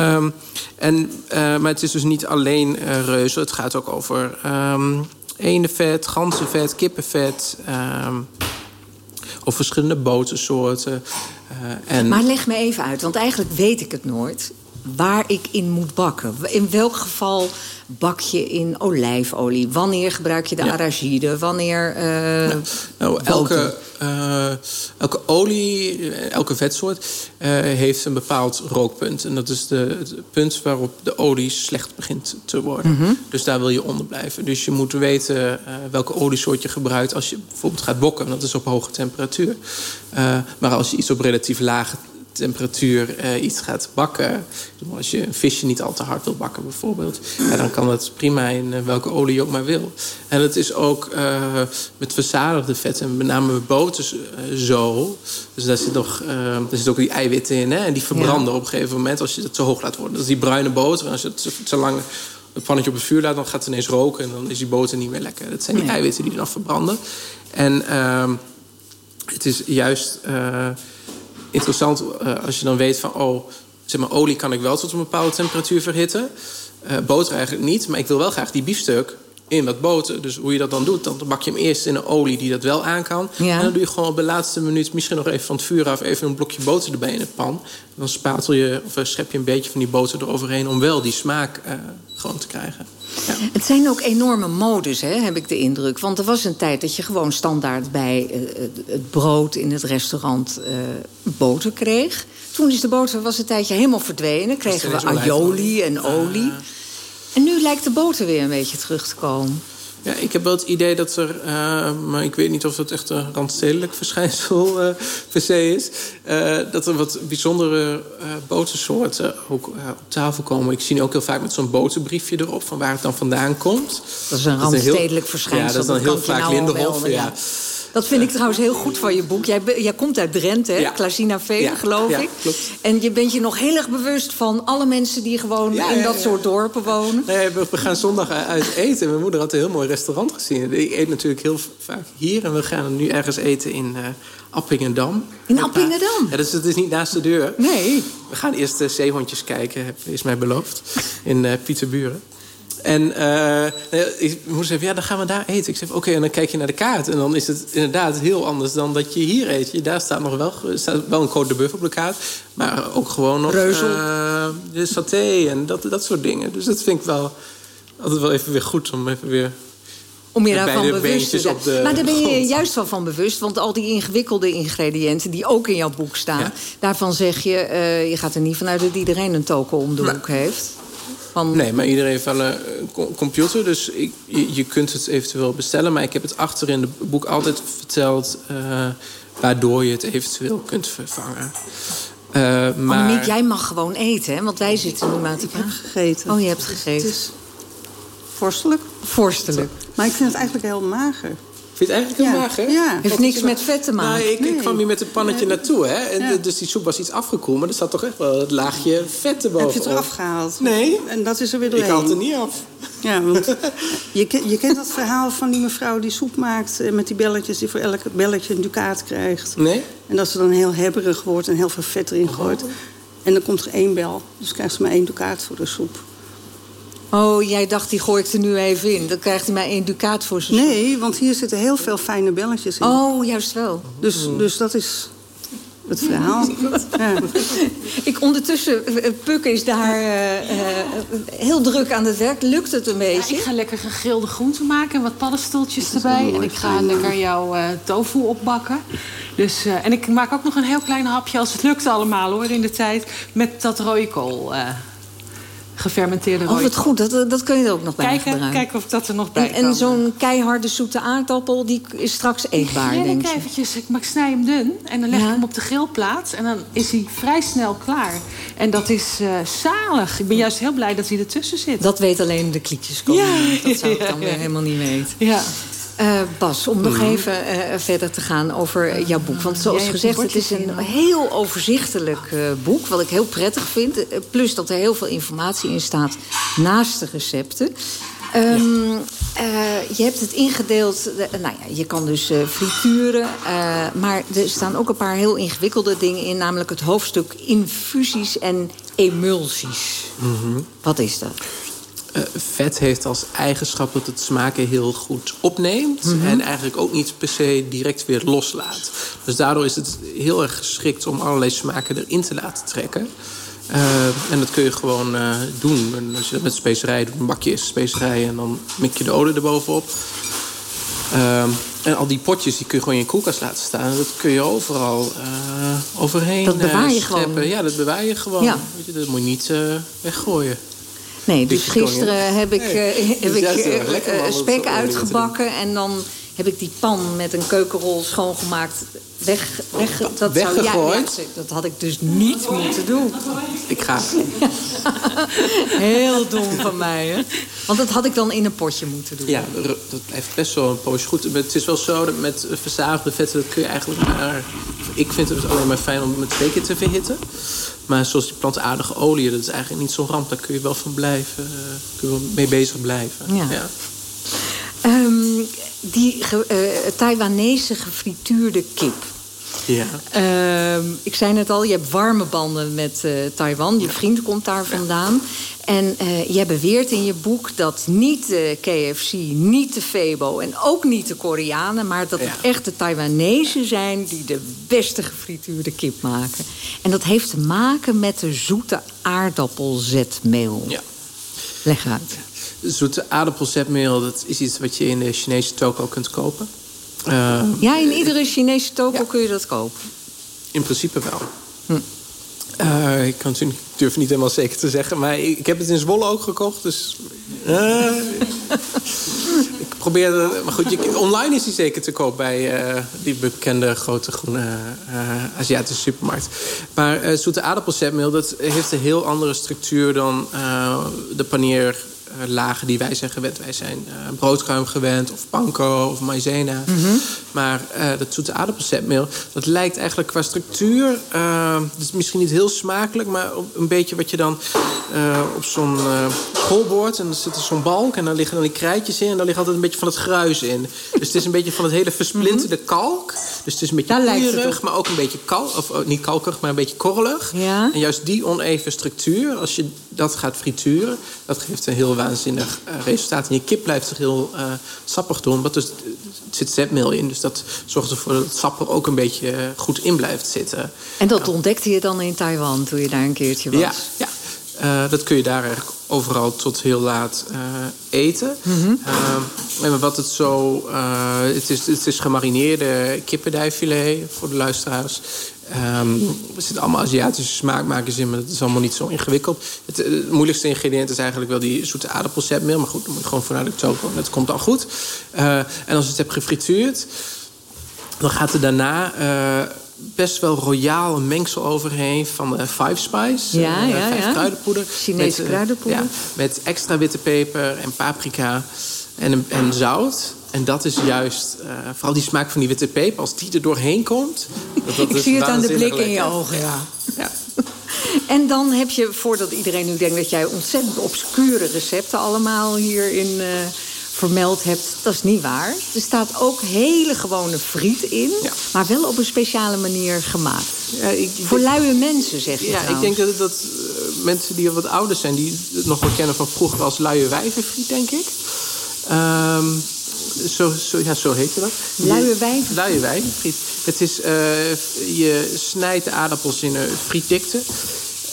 Speaker 31: Um, en, uh, maar het is dus niet alleen reuzel. Het gaat ook over um, eendenvet, ganzenvet, kippenvet... Um, of verschillende botersoorten. en...
Speaker 30: Maar leg me even uit, want eigenlijk weet ik het nooit waar ik in moet bakken. In welk geval bak je in olijfolie? Wanneer gebruik je de ja. arachide? Wanneer uh,
Speaker 31: nou, nou, elke, uh, elke olie, elke vetsoort uh, heeft een bepaald rookpunt. En dat is de, het punt waarop de olie slecht begint te worden. Mm -hmm. Dus daar wil je onder blijven. Dus je moet weten welke oliesoort je gebruikt... als je bijvoorbeeld gaat bokken. Dat is op hoge temperatuur. maar als je iets op relatief lage temperatuur uh, iets gaat bakken. Als je een visje niet al te hard wil bakken bijvoorbeeld... Ja, dan kan dat prima in uh, welke olie je ook maar wil. En het is ook uh, met verzadigde vetten, en met name met boter zo. Dus daar zit, nog, daar zit ook die eiwitten in. Hè? En die verbranden ja. op een gegeven moment als je het te hoog laat worden. Dat is die bruine boter. En als je het te, te lang een pannetje op het vuur laat... dan gaat het ineens roken en dan is die boter niet meer lekker. Dat zijn die nee. eiwitten die dan verbranden. En ehm, het is juist interessant uh, als je dan weet van... oh, zeg maar, olie kan ik wel tot een bepaalde temperatuur verhitten. Uh, boter eigenlijk niet, maar ik wil wel graag die biefstuk in wat boter. Dus hoe je dat dan doet, dan bak je hem eerst in een olie die dat wel aan kan.
Speaker 30: Ja.
Speaker 31: En dan doe je gewoon op de laatste minuut... misschien nog even van het vuur af even een blokje boter erbij in de pan. Dan spatel je, of eh, schep je een beetje van die boter eroverheen... om wel die smaak eh, gewoon te krijgen.
Speaker 30: Het zijn ook enorme modes, hè, heb ik de indruk. Want er was een tijd dat je gewoon standaard bij eh, het- het brood in het restaurant eh, boter kreeg. Toen is de boter was een tijdje helemaal verdwenen. Kregen we aioli en olie. En nu lijkt de boter weer een beetje terug te komen.
Speaker 31: Ja, ik heb wel het idee dat er, eh, maar ik weet niet of het echt een randstedelijk verschijnsel eh, per se is, eh, dat er wat bijzondere botersoorten ook op tafel komen. Ik zie nu ook heel vaak met zo'n boterbriefje erop van waar het dan vandaan komt.
Speaker 30: Dat is een
Speaker 31: heel-
Speaker 30: randstedelijk verschijnsel.
Speaker 31: Ja, dat is dan
Speaker 30: dat
Speaker 31: heel vaak
Speaker 30: nou
Speaker 31: ja.
Speaker 30: Dat vind ik trouwens heel goed van je boek. Jij, jij komt uit Drenthe?
Speaker 31: Ja.
Speaker 30: Klasina Veen,
Speaker 31: Ja,
Speaker 30: geloof
Speaker 31: ja,
Speaker 30: ik.
Speaker 31: klopt.
Speaker 30: En je bent je nog heel erg bewust van alle mensen die gewoon in dat soort dorpen wonen.
Speaker 31: Nee, we, we gaan zondag uit eten. Mijn moeder had een heel mooi restaurant gezien. Ik eet natuurlijk heel vaak hier. En we gaan nu ergens eten in eh Appingedam.
Speaker 30: In Appingedam?
Speaker 31: Ja, dus het is niet naast de deur.
Speaker 30: Nee.
Speaker 31: We gaan eerst de zeehondjes kijken, is mij beloofd. In eh Pieterburen. En nee, ik, moeder zei, ja, dan gaan we daar eten. Ik zeg, oké, en dan kijk je naar de kaart. En dan is het inderdaad heel anders dan dat je hier eet. Je- Daar staat nog wel, staat wel een Côte de Buff op de kaart. Maar ook gewoon nog
Speaker 30: Reuzel.
Speaker 31: eh, de saté en dat, dat soort dingen. Dus dat vind ik wel altijd wel even weer goed om even weer...
Speaker 30: Om je daarvan bewust te zijn. maar daar ben je
Speaker 31: grond.
Speaker 30: juist wel van bewust. Want al die ingewikkelde ingrediënten die ook in jouw boek staan... daarvan zeg je, eh, je gaat er niet vanuit dat iedereen een token om de hoek heeft. Van,
Speaker 31: Nee, maar iedereen heeft wel een co- computer. Dus ik, je, je kunt het eventueel bestellen. Maar ik heb het achter in het boek altijd verteld... eh, waardoor je het eventueel kunt vervangen. Eh, maar...
Speaker 30: Annemiek, jij mag gewoon eten, hè? Want wij zitten nu maar te praten.
Speaker 32: gegeten.
Speaker 30: Oh, je hebt gegeten.
Speaker 32: Het is vorstelijk.
Speaker 30: Vorstelijk.
Speaker 32: Maar ik vind het eigenlijk heel mager.
Speaker 31: Vind je het eigenlijk heel
Speaker 32: Ja.
Speaker 31: mager?
Speaker 32: Ja.
Speaker 30: Heeft niks met vet te maken.
Speaker 31: Nou, ik, ik kwam hier met een pannetje naartoe, hè. En
Speaker 32: Ja.
Speaker 31: dus die soep was iets afgekoeld. Maar er zat toch echt wel het laagje vet erboven.
Speaker 32: Heb je het eraf gehaald?
Speaker 31: Nee.
Speaker 32: En dat is er weer
Speaker 31: Ik
Speaker 32: doorheen.
Speaker 31: haal het er niet af.
Speaker 32: Ja, want je, je kent dat verhaal van die mevrouw die soep maakt... eh, met die belletjes, die voor elk belletje een ducaat krijgt.
Speaker 31: Nee?
Speaker 32: En dat ze dan heel hebberig wordt en heel veel vet erin gooit. En dan komt er één bel. Dus krijgt ze maar één ducaat voor de soep.
Speaker 30: Oh, jij dacht, die gooi ik er nu even in. Dan krijgt hij maar één ducaat voor zijn.
Speaker 32: Nee, want hier zitten heel veel fijne belletjes in.
Speaker 30: Oh, juist wel.
Speaker 32: Dus, dus dat is het verhaal. Ja.
Speaker 30: Ik ondertussen, eh, Puk is daar eh, eh, heel druk aan het werk. Lukt het een beetje?
Speaker 34: ik ga lekker gegrilde groenten maken en wat paddenstoeltjes erbij. En ik ga lekker jouw eh, tofu opbakken. Dus, eh, en ik maak ook nog een heel klein hapje, als het lukt allemaal hoor, in de tijd. Met dat rode kool. Gefermenteerde rode
Speaker 30: Oh, wat goed. Dat, dat kun je er ook nog bij
Speaker 34: Kijken,
Speaker 30: gebruiken.
Speaker 34: kijken of ik dat er nog bij
Speaker 30: En,
Speaker 34: kan.
Speaker 30: en zo'n keiharde zoete aardappel, die is straks eetbaar,
Speaker 34: Ja,
Speaker 30: denk
Speaker 34: ik
Speaker 30: je?
Speaker 34: eventjes, ik, maar ik snij hem dun en dan leg ik hem op de grillplaat. En dan is hij vrij snel klaar. En dat is eh, zalig. Ik ben juist heel blij dat hij ertussen zit.
Speaker 30: Dat weet alleen de klietjeskoningin.
Speaker 34: Ja,
Speaker 30: dat zou ik dan weer helemaal niet weten.
Speaker 34: Ja.
Speaker 30: Eh, Bas, om nog
Speaker 34: Mhm.
Speaker 30: even eh, verder te gaan over jouw boek. Want zoals gezegd, het is een heel overzichtelijk eh, boek. Wat ik heel prettig vind. Plus dat er heel veel informatie in staat naast de recepten. Ehm, eh, je hebt het ingedeeld. de- nou ja, je kan dus frituren. maar er staan ook een paar heel ingewikkelde dingen in. Namelijk het hoofdstuk infusies en emulsies. Wat is dat?
Speaker 31: Eh, vet heeft als eigenschap dat het smaken heel goed opneemt.
Speaker 30: Mhm.
Speaker 31: En eigenlijk ook niet per se direct weer loslaat. Dus daardoor is het heel erg geschikt om allerlei smaken erin te laten trekken. Eh, en dat kun je gewoon eh, doen. En als je dat met specerijen doet, dan bak je eerst specerijen en dan mik je de olie erbovenop. En al die potjes die kun je gewoon in je koelkast laten staan. Dat kun je overal overheen
Speaker 30: Dat bewaar je
Speaker 31: scheppen.
Speaker 30: gewoon.
Speaker 31: Ja, dat bewaar je gewoon.
Speaker 30: Ja.
Speaker 31: Weet je, dat moet je niet weggooien.
Speaker 30: Nee, dus gisteren heb ik,
Speaker 31: Nee,
Speaker 30: eh,
Speaker 31: dat
Speaker 30: heb ik eh, eh, spek uitgebakken. En dan heb ik die pan met een keukenrol schoongemaakt. Weg, weg, dat, zou, ja,
Speaker 31: Weggegooid?
Speaker 30: ja, dat had ik dus niet moeten doen.
Speaker 31: Ik ga.
Speaker 30: Heel dom van mij, hè? Want dat had ik dan in een potje moeten doen.
Speaker 31: Ja, dat blijft best wel een poosje goed. Het is wel zo dat met verzadigde vetten... dat kun je eigenlijk maar... Ik vind het alleen maar fijn om het met twee keer te verhitten. Maar zoals die plantaardige olie, dat is eigenlijk niet zo'n ramp. Daar kun je wel van blijven. eh, kun je wel mee bezig blijven.
Speaker 30: Ja. Ehm, die ge- eh, Taiwanese gefrituurde kip.
Speaker 31: Ja.
Speaker 30: Ehm, ik zei net al, je hebt warme banden met uh, Taiwan. Je vriend komt daar vandaan. En uh, jij beweert in je boek dat niet de KFC, niet de Febo... en ook niet de Koreanen... maar dat het echt de Taiwanese zijn die de beste gefrituurde kip maken. En dat heeft te maken met de zoete aardappelzetmeel.
Speaker 31: Ja.
Speaker 30: Leg uit.
Speaker 31: Zoete aardappelzetmeel, dat is iets wat je in de Chinese toko kunt kopen.
Speaker 30: Uh, ja, in iedere Chinese toko ja. kun je dat kopen?
Speaker 31: In principe wel. Hm. Uh, ik kan het durf niet helemaal zeker te zeggen. Maar ik, ik heb het in Zwolle ook gekocht. Dus uh, ik probeerde... Maar goed, je, online is die zeker te koop bij die bekende grote groene Aziatische supermarkt. Maar zoete aardappelzetmeel, dat heeft een heel andere structuur dan de paneer lagen die wij zijn gewend. Wij zijn uh, broodruim gewend, of panko, of maizena. Mm -hmm. Maar uh, dat zoete aardappelzetmeel, dat lijkt eigenlijk qua structuur... Het is misschien niet heel smakelijk, maar een beetje wat je dan op zo'n koolboord... en dan zit er zo'n balk en dan liggen dan die krijtjes in... en dan ligt altijd een beetje van het gruis in. Dus het is een beetje van het hele versplinterde mm -hmm. kalk. Dus het is een beetje poeierig, maar ook een beetje kalk... of oh, niet kalkig, maar een beetje korrelig.
Speaker 30: Ja.
Speaker 31: En juist die oneven structuur, als je dat gaat frituren... dat geeft een heel waanzinnig uh, resultaat. En je kip blijft zich heel uh, sappig doen. Want dus, er zit zetmeel in. Dus dat zorgt ervoor dat het sap er ook een beetje goed in blijft zitten.
Speaker 30: En dat ontdekte je dan in Taiwan toen je daar een keertje was?
Speaker 31: Ja, ja. Uh, dat kun je daar eigenlijk overal tot heel laat eten. Mm -hmm. maar wat het zo... het, is, het is gemarineerde kippendijfilet voor de luisteraars. Um, er zitten allemaal Aziatische smaakmakers in, maar dat is allemaal niet zo ingewikkeld. Het, het moeilijkste ingrediënt is eigenlijk wel die zoete aardappelzetmeel. Maar goed, dan moet je gewoon vanuit de toko. Dat komt al goed. Uh, en als je het hebt gefrituurd, dan gaat er daarna uh, best wel royaal een mengsel overheen van uh, Five Spice.
Speaker 30: Ja, ja,
Speaker 31: vijf
Speaker 30: ja.
Speaker 31: kruidenpoeder.
Speaker 30: Chinese
Speaker 31: met,
Speaker 30: kruidenpoeder.
Speaker 31: Ja, met extra witte peper en paprika en, en zout. En dat is juist, uh, vooral die smaak van die witte peper, als die er doorheen komt. Dat, dat
Speaker 30: Ik zie het aan de blik in je ogen, ja.
Speaker 31: ja.
Speaker 30: En dan heb je, voordat iedereen nu denkt dat jij ontzettend obscure recepten allemaal hierin uh, vermeld hebt, dat is niet waar. Er staat ook hele gewone friet in,
Speaker 31: ja.
Speaker 30: maar wel op een speciale manier gemaakt.
Speaker 31: Ja, ik,
Speaker 30: Voor luie mensen, zeg je
Speaker 31: Ja,
Speaker 30: trouwens.
Speaker 31: ik denk dat, dat uh, mensen die wat ouder zijn, die het nog wel kennen van vroeger als luie wijvenfriet, denk ik. Um, zo, zo, ja, zo heette dat.
Speaker 30: Luie wijn?
Speaker 31: Luie wijnfriet. Het is, uh, je snijdt de aardappels in een frietdikte.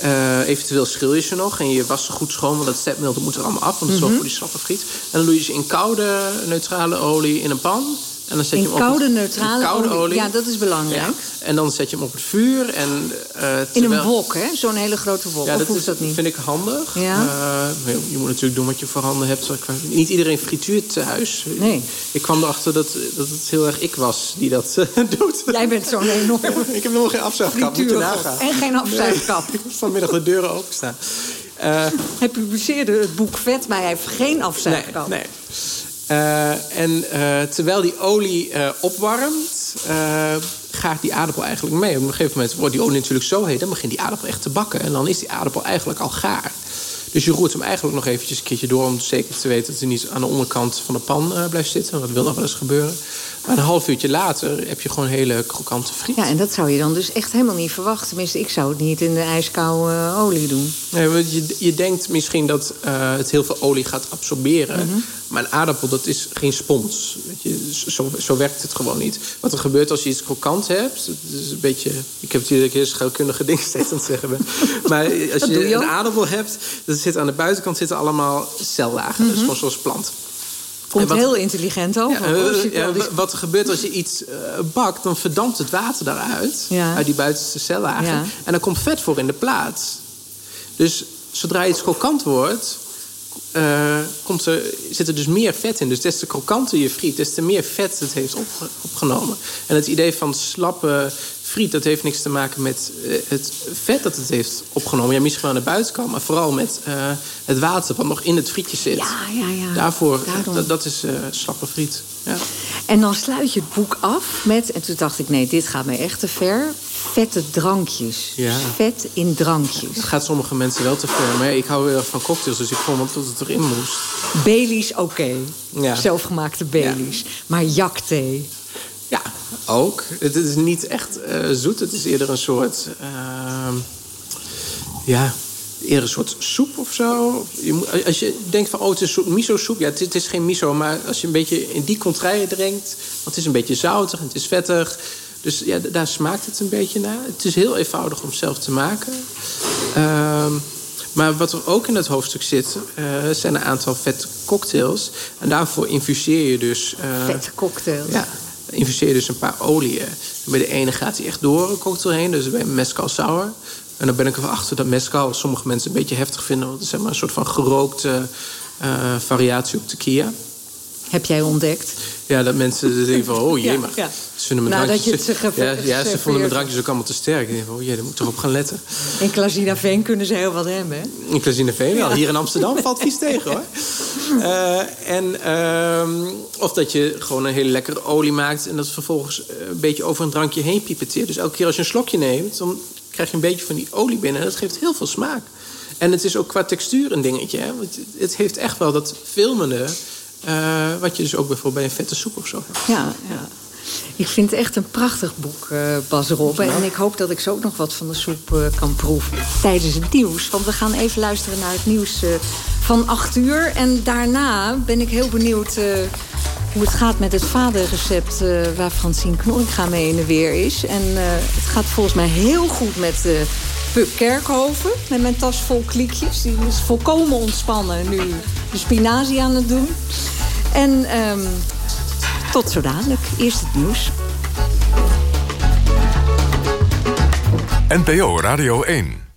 Speaker 31: Uh, eventueel schil je ze nog en je was ze goed schoon, want dat zetmeel dat moet er allemaal af, want dat
Speaker 30: Mhm.
Speaker 31: zorgt voor die slappe friet. En dan doe je ze in koude, neutrale olie in een pan. En dan zet
Speaker 30: In
Speaker 31: je hem
Speaker 30: koude,
Speaker 31: op,
Speaker 30: neutrale
Speaker 31: in koude
Speaker 30: olie.
Speaker 31: olie.
Speaker 30: Ja, dat is belangrijk.
Speaker 31: Ja. En dan zet je hem op het vuur. En, uh,
Speaker 30: In
Speaker 31: terwijl...
Speaker 30: een wok, hè? Zo'n hele grote wok.
Speaker 31: Ja, dat,
Speaker 30: hoeft
Speaker 31: is,
Speaker 30: dat niet?
Speaker 31: vind ik handig.
Speaker 30: Ja.
Speaker 31: Uh, je moet natuurlijk doen wat je voor handen hebt. Niet iedereen frituurt thuis.
Speaker 30: Nee.
Speaker 31: Ik kwam erachter dat, dat het heel erg ik was die dat uh, doet.
Speaker 30: Jij bent zo'n enorme
Speaker 31: Ik heb nog geen afzuigkap, je nagaan.
Speaker 30: En geen afzuigkap.
Speaker 31: Nee, vanmiddag de deuren openstaan.
Speaker 30: Hij publiceerde het boek Vet, maar hij heeft geen afzuigkap.
Speaker 31: Nee, nee. Uh, en uh, terwijl die olie uh, opwarmt, gaat die aardappel eigenlijk mee. Op een gegeven moment wordt die olie natuurlijk zo heet... dan begint die aardappel echt te bakken. En dan is die aardappel eigenlijk al gaar. Dus je roert hem eigenlijk nog eventjes een keertje door... om zeker te weten dat hij niet aan de onderkant van de pan blijft zitten. Dat wil nog wel eens gebeuren. Maar een half uurtje later heb je gewoon hele krokante friet.
Speaker 30: Ja, en dat zou je dan dus echt helemaal niet verwachten. Tenminste, ik zou het niet in de ijskoude uh, olie doen.
Speaker 31: Nee, want je, je denkt misschien dat uh, het heel veel olie gaat absorberen.
Speaker 30: Mhm.
Speaker 31: Mm -hmm. Maar een aardappel, dat is geen spons. Weet je, zo, zo werkt het gewoon niet. Wat er gebeurt als je iets krokant hebt... Dat is een beetje... Ik heb natuurlijk een schouwkundige ding steeds aan het zeggen ben. Maar als je, je een aardappel hebt... Dan zit aan de buitenkant zitten allemaal cellagen. Mm -hmm. Dus zoals plant.
Speaker 30: Komt wat, heel intelligent over.
Speaker 31: Ja, ja, wat er gebeurt als je iets uh, bakt, dan verdampt het water daaruit.
Speaker 30: Ja.
Speaker 31: Uit die buitenste cellagen. En dan komt vet voor in de plaats. Dus zodra iets krokant wordt, uh, komt er, zit er dus meer vet in. Dus des te krokanter je friet, des te meer vet het heeft op, opgenomen. En het idee van slappe friet, dat heeft niks te maken met uh, het vet dat het heeft opgenomen. Ja, misschien wel aan de buitenkant, maar vooral met uh, het water wat nog in het frietje zit.
Speaker 30: Ja, ja, ja.
Speaker 31: Daarvoor, dat, dat is uh, slappe friet. Ja.
Speaker 30: En dan sluit je het boek af met, en toen dacht ik, nee, dit gaat mij echt te ver. Vette drankjes.
Speaker 31: Ja.
Speaker 30: Vet in drankjes.
Speaker 31: Dat gaat sommige mensen wel te ver. Maar ik hou heel erg van cocktails, dus ik vond dat het erin moest.
Speaker 30: Baileys, oké. Okay.
Speaker 31: Ja.
Speaker 30: Zelfgemaakte Baileys. Ja. Maar jakthee.
Speaker 31: Ook. Het is niet echt uh, zoet. Het is eerder een soort... Uh, ja, eerder een soort soep of zo. Je moet, als je denkt van, oh, het is miso-soep. Ja, het, het, is geen miso, maar als je een beetje in die contraien drinkt... want het is een beetje zoutig en het is vettig... Dus ja, daar smaakt het een beetje naar. Het is heel eenvoudig om zelf te maken. Uh, maar wat er ook in het hoofdstuk zit, uh, zijn een aantal vette cocktails. En daarvoor infuseer je dus.
Speaker 30: Uh, vette cocktails?
Speaker 31: Ja. Infuseer je dus een paar oliën. bij de ene gaat hij echt door een cocktail heen, dus bij mescal sour. En dan ben ik ervan achter dat mescal sommige mensen een beetje heftig vinden. Want het is zeg maar een soort van gerookte uh, variatie op tequila.
Speaker 30: Heb jij ontdekt?
Speaker 31: Ja, dat mensen denken van, oh jee, maar ja, ze mijn
Speaker 30: nou,
Speaker 31: drankjes...
Speaker 30: Dat je
Speaker 31: het ja, ja, ze vonden mijn drankjes ook allemaal te sterk. Ik van, oh jee, daar moet ik toch op gaan letten.
Speaker 30: In Klazinaveen kunnen ze heel wat hebben, hè?
Speaker 31: In Klazinaveen wel. Hier in Amsterdam valt vies tegen, hoor. Uh, en, uh, of dat je gewoon een hele lekkere olie maakt... en dat vervolgens een beetje over een drankje heen pipeteert. Dus elke keer als je een slokje neemt... dan krijg je een beetje van die olie binnen. En dat geeft heel veel smaak. En het is ook qua textuur een dingetje. Hè? Want het heeft echt wel dat filmende... Uh, wat je dus ook bijvoorbeeld bij een vette soep of zo hebt.
Speaker 30: Ja, ja. Ik vind het echt een prachtig boek, uh, Bas Robben. En ik hoop dat ik zo ook nog wat van de soep uh, kan proeven tijdens het nieuws. Want we gaan even luisteren naar het nieuws van 8 uur. En daarna ben ik heel benieuwd hoe het gaat met het vaderrecept... waar Francine Knorringa mee in de weer is. En het gaat volgens mij heel goed met de Puk Kerkhoven. Met mijn tas vol kliekjes. Die is volkomen ontspannen nu de spinazie aan het doen. En um, tot zo dadelijk. Eerst het nieuws.
Speaker 12: NPO Radio 1.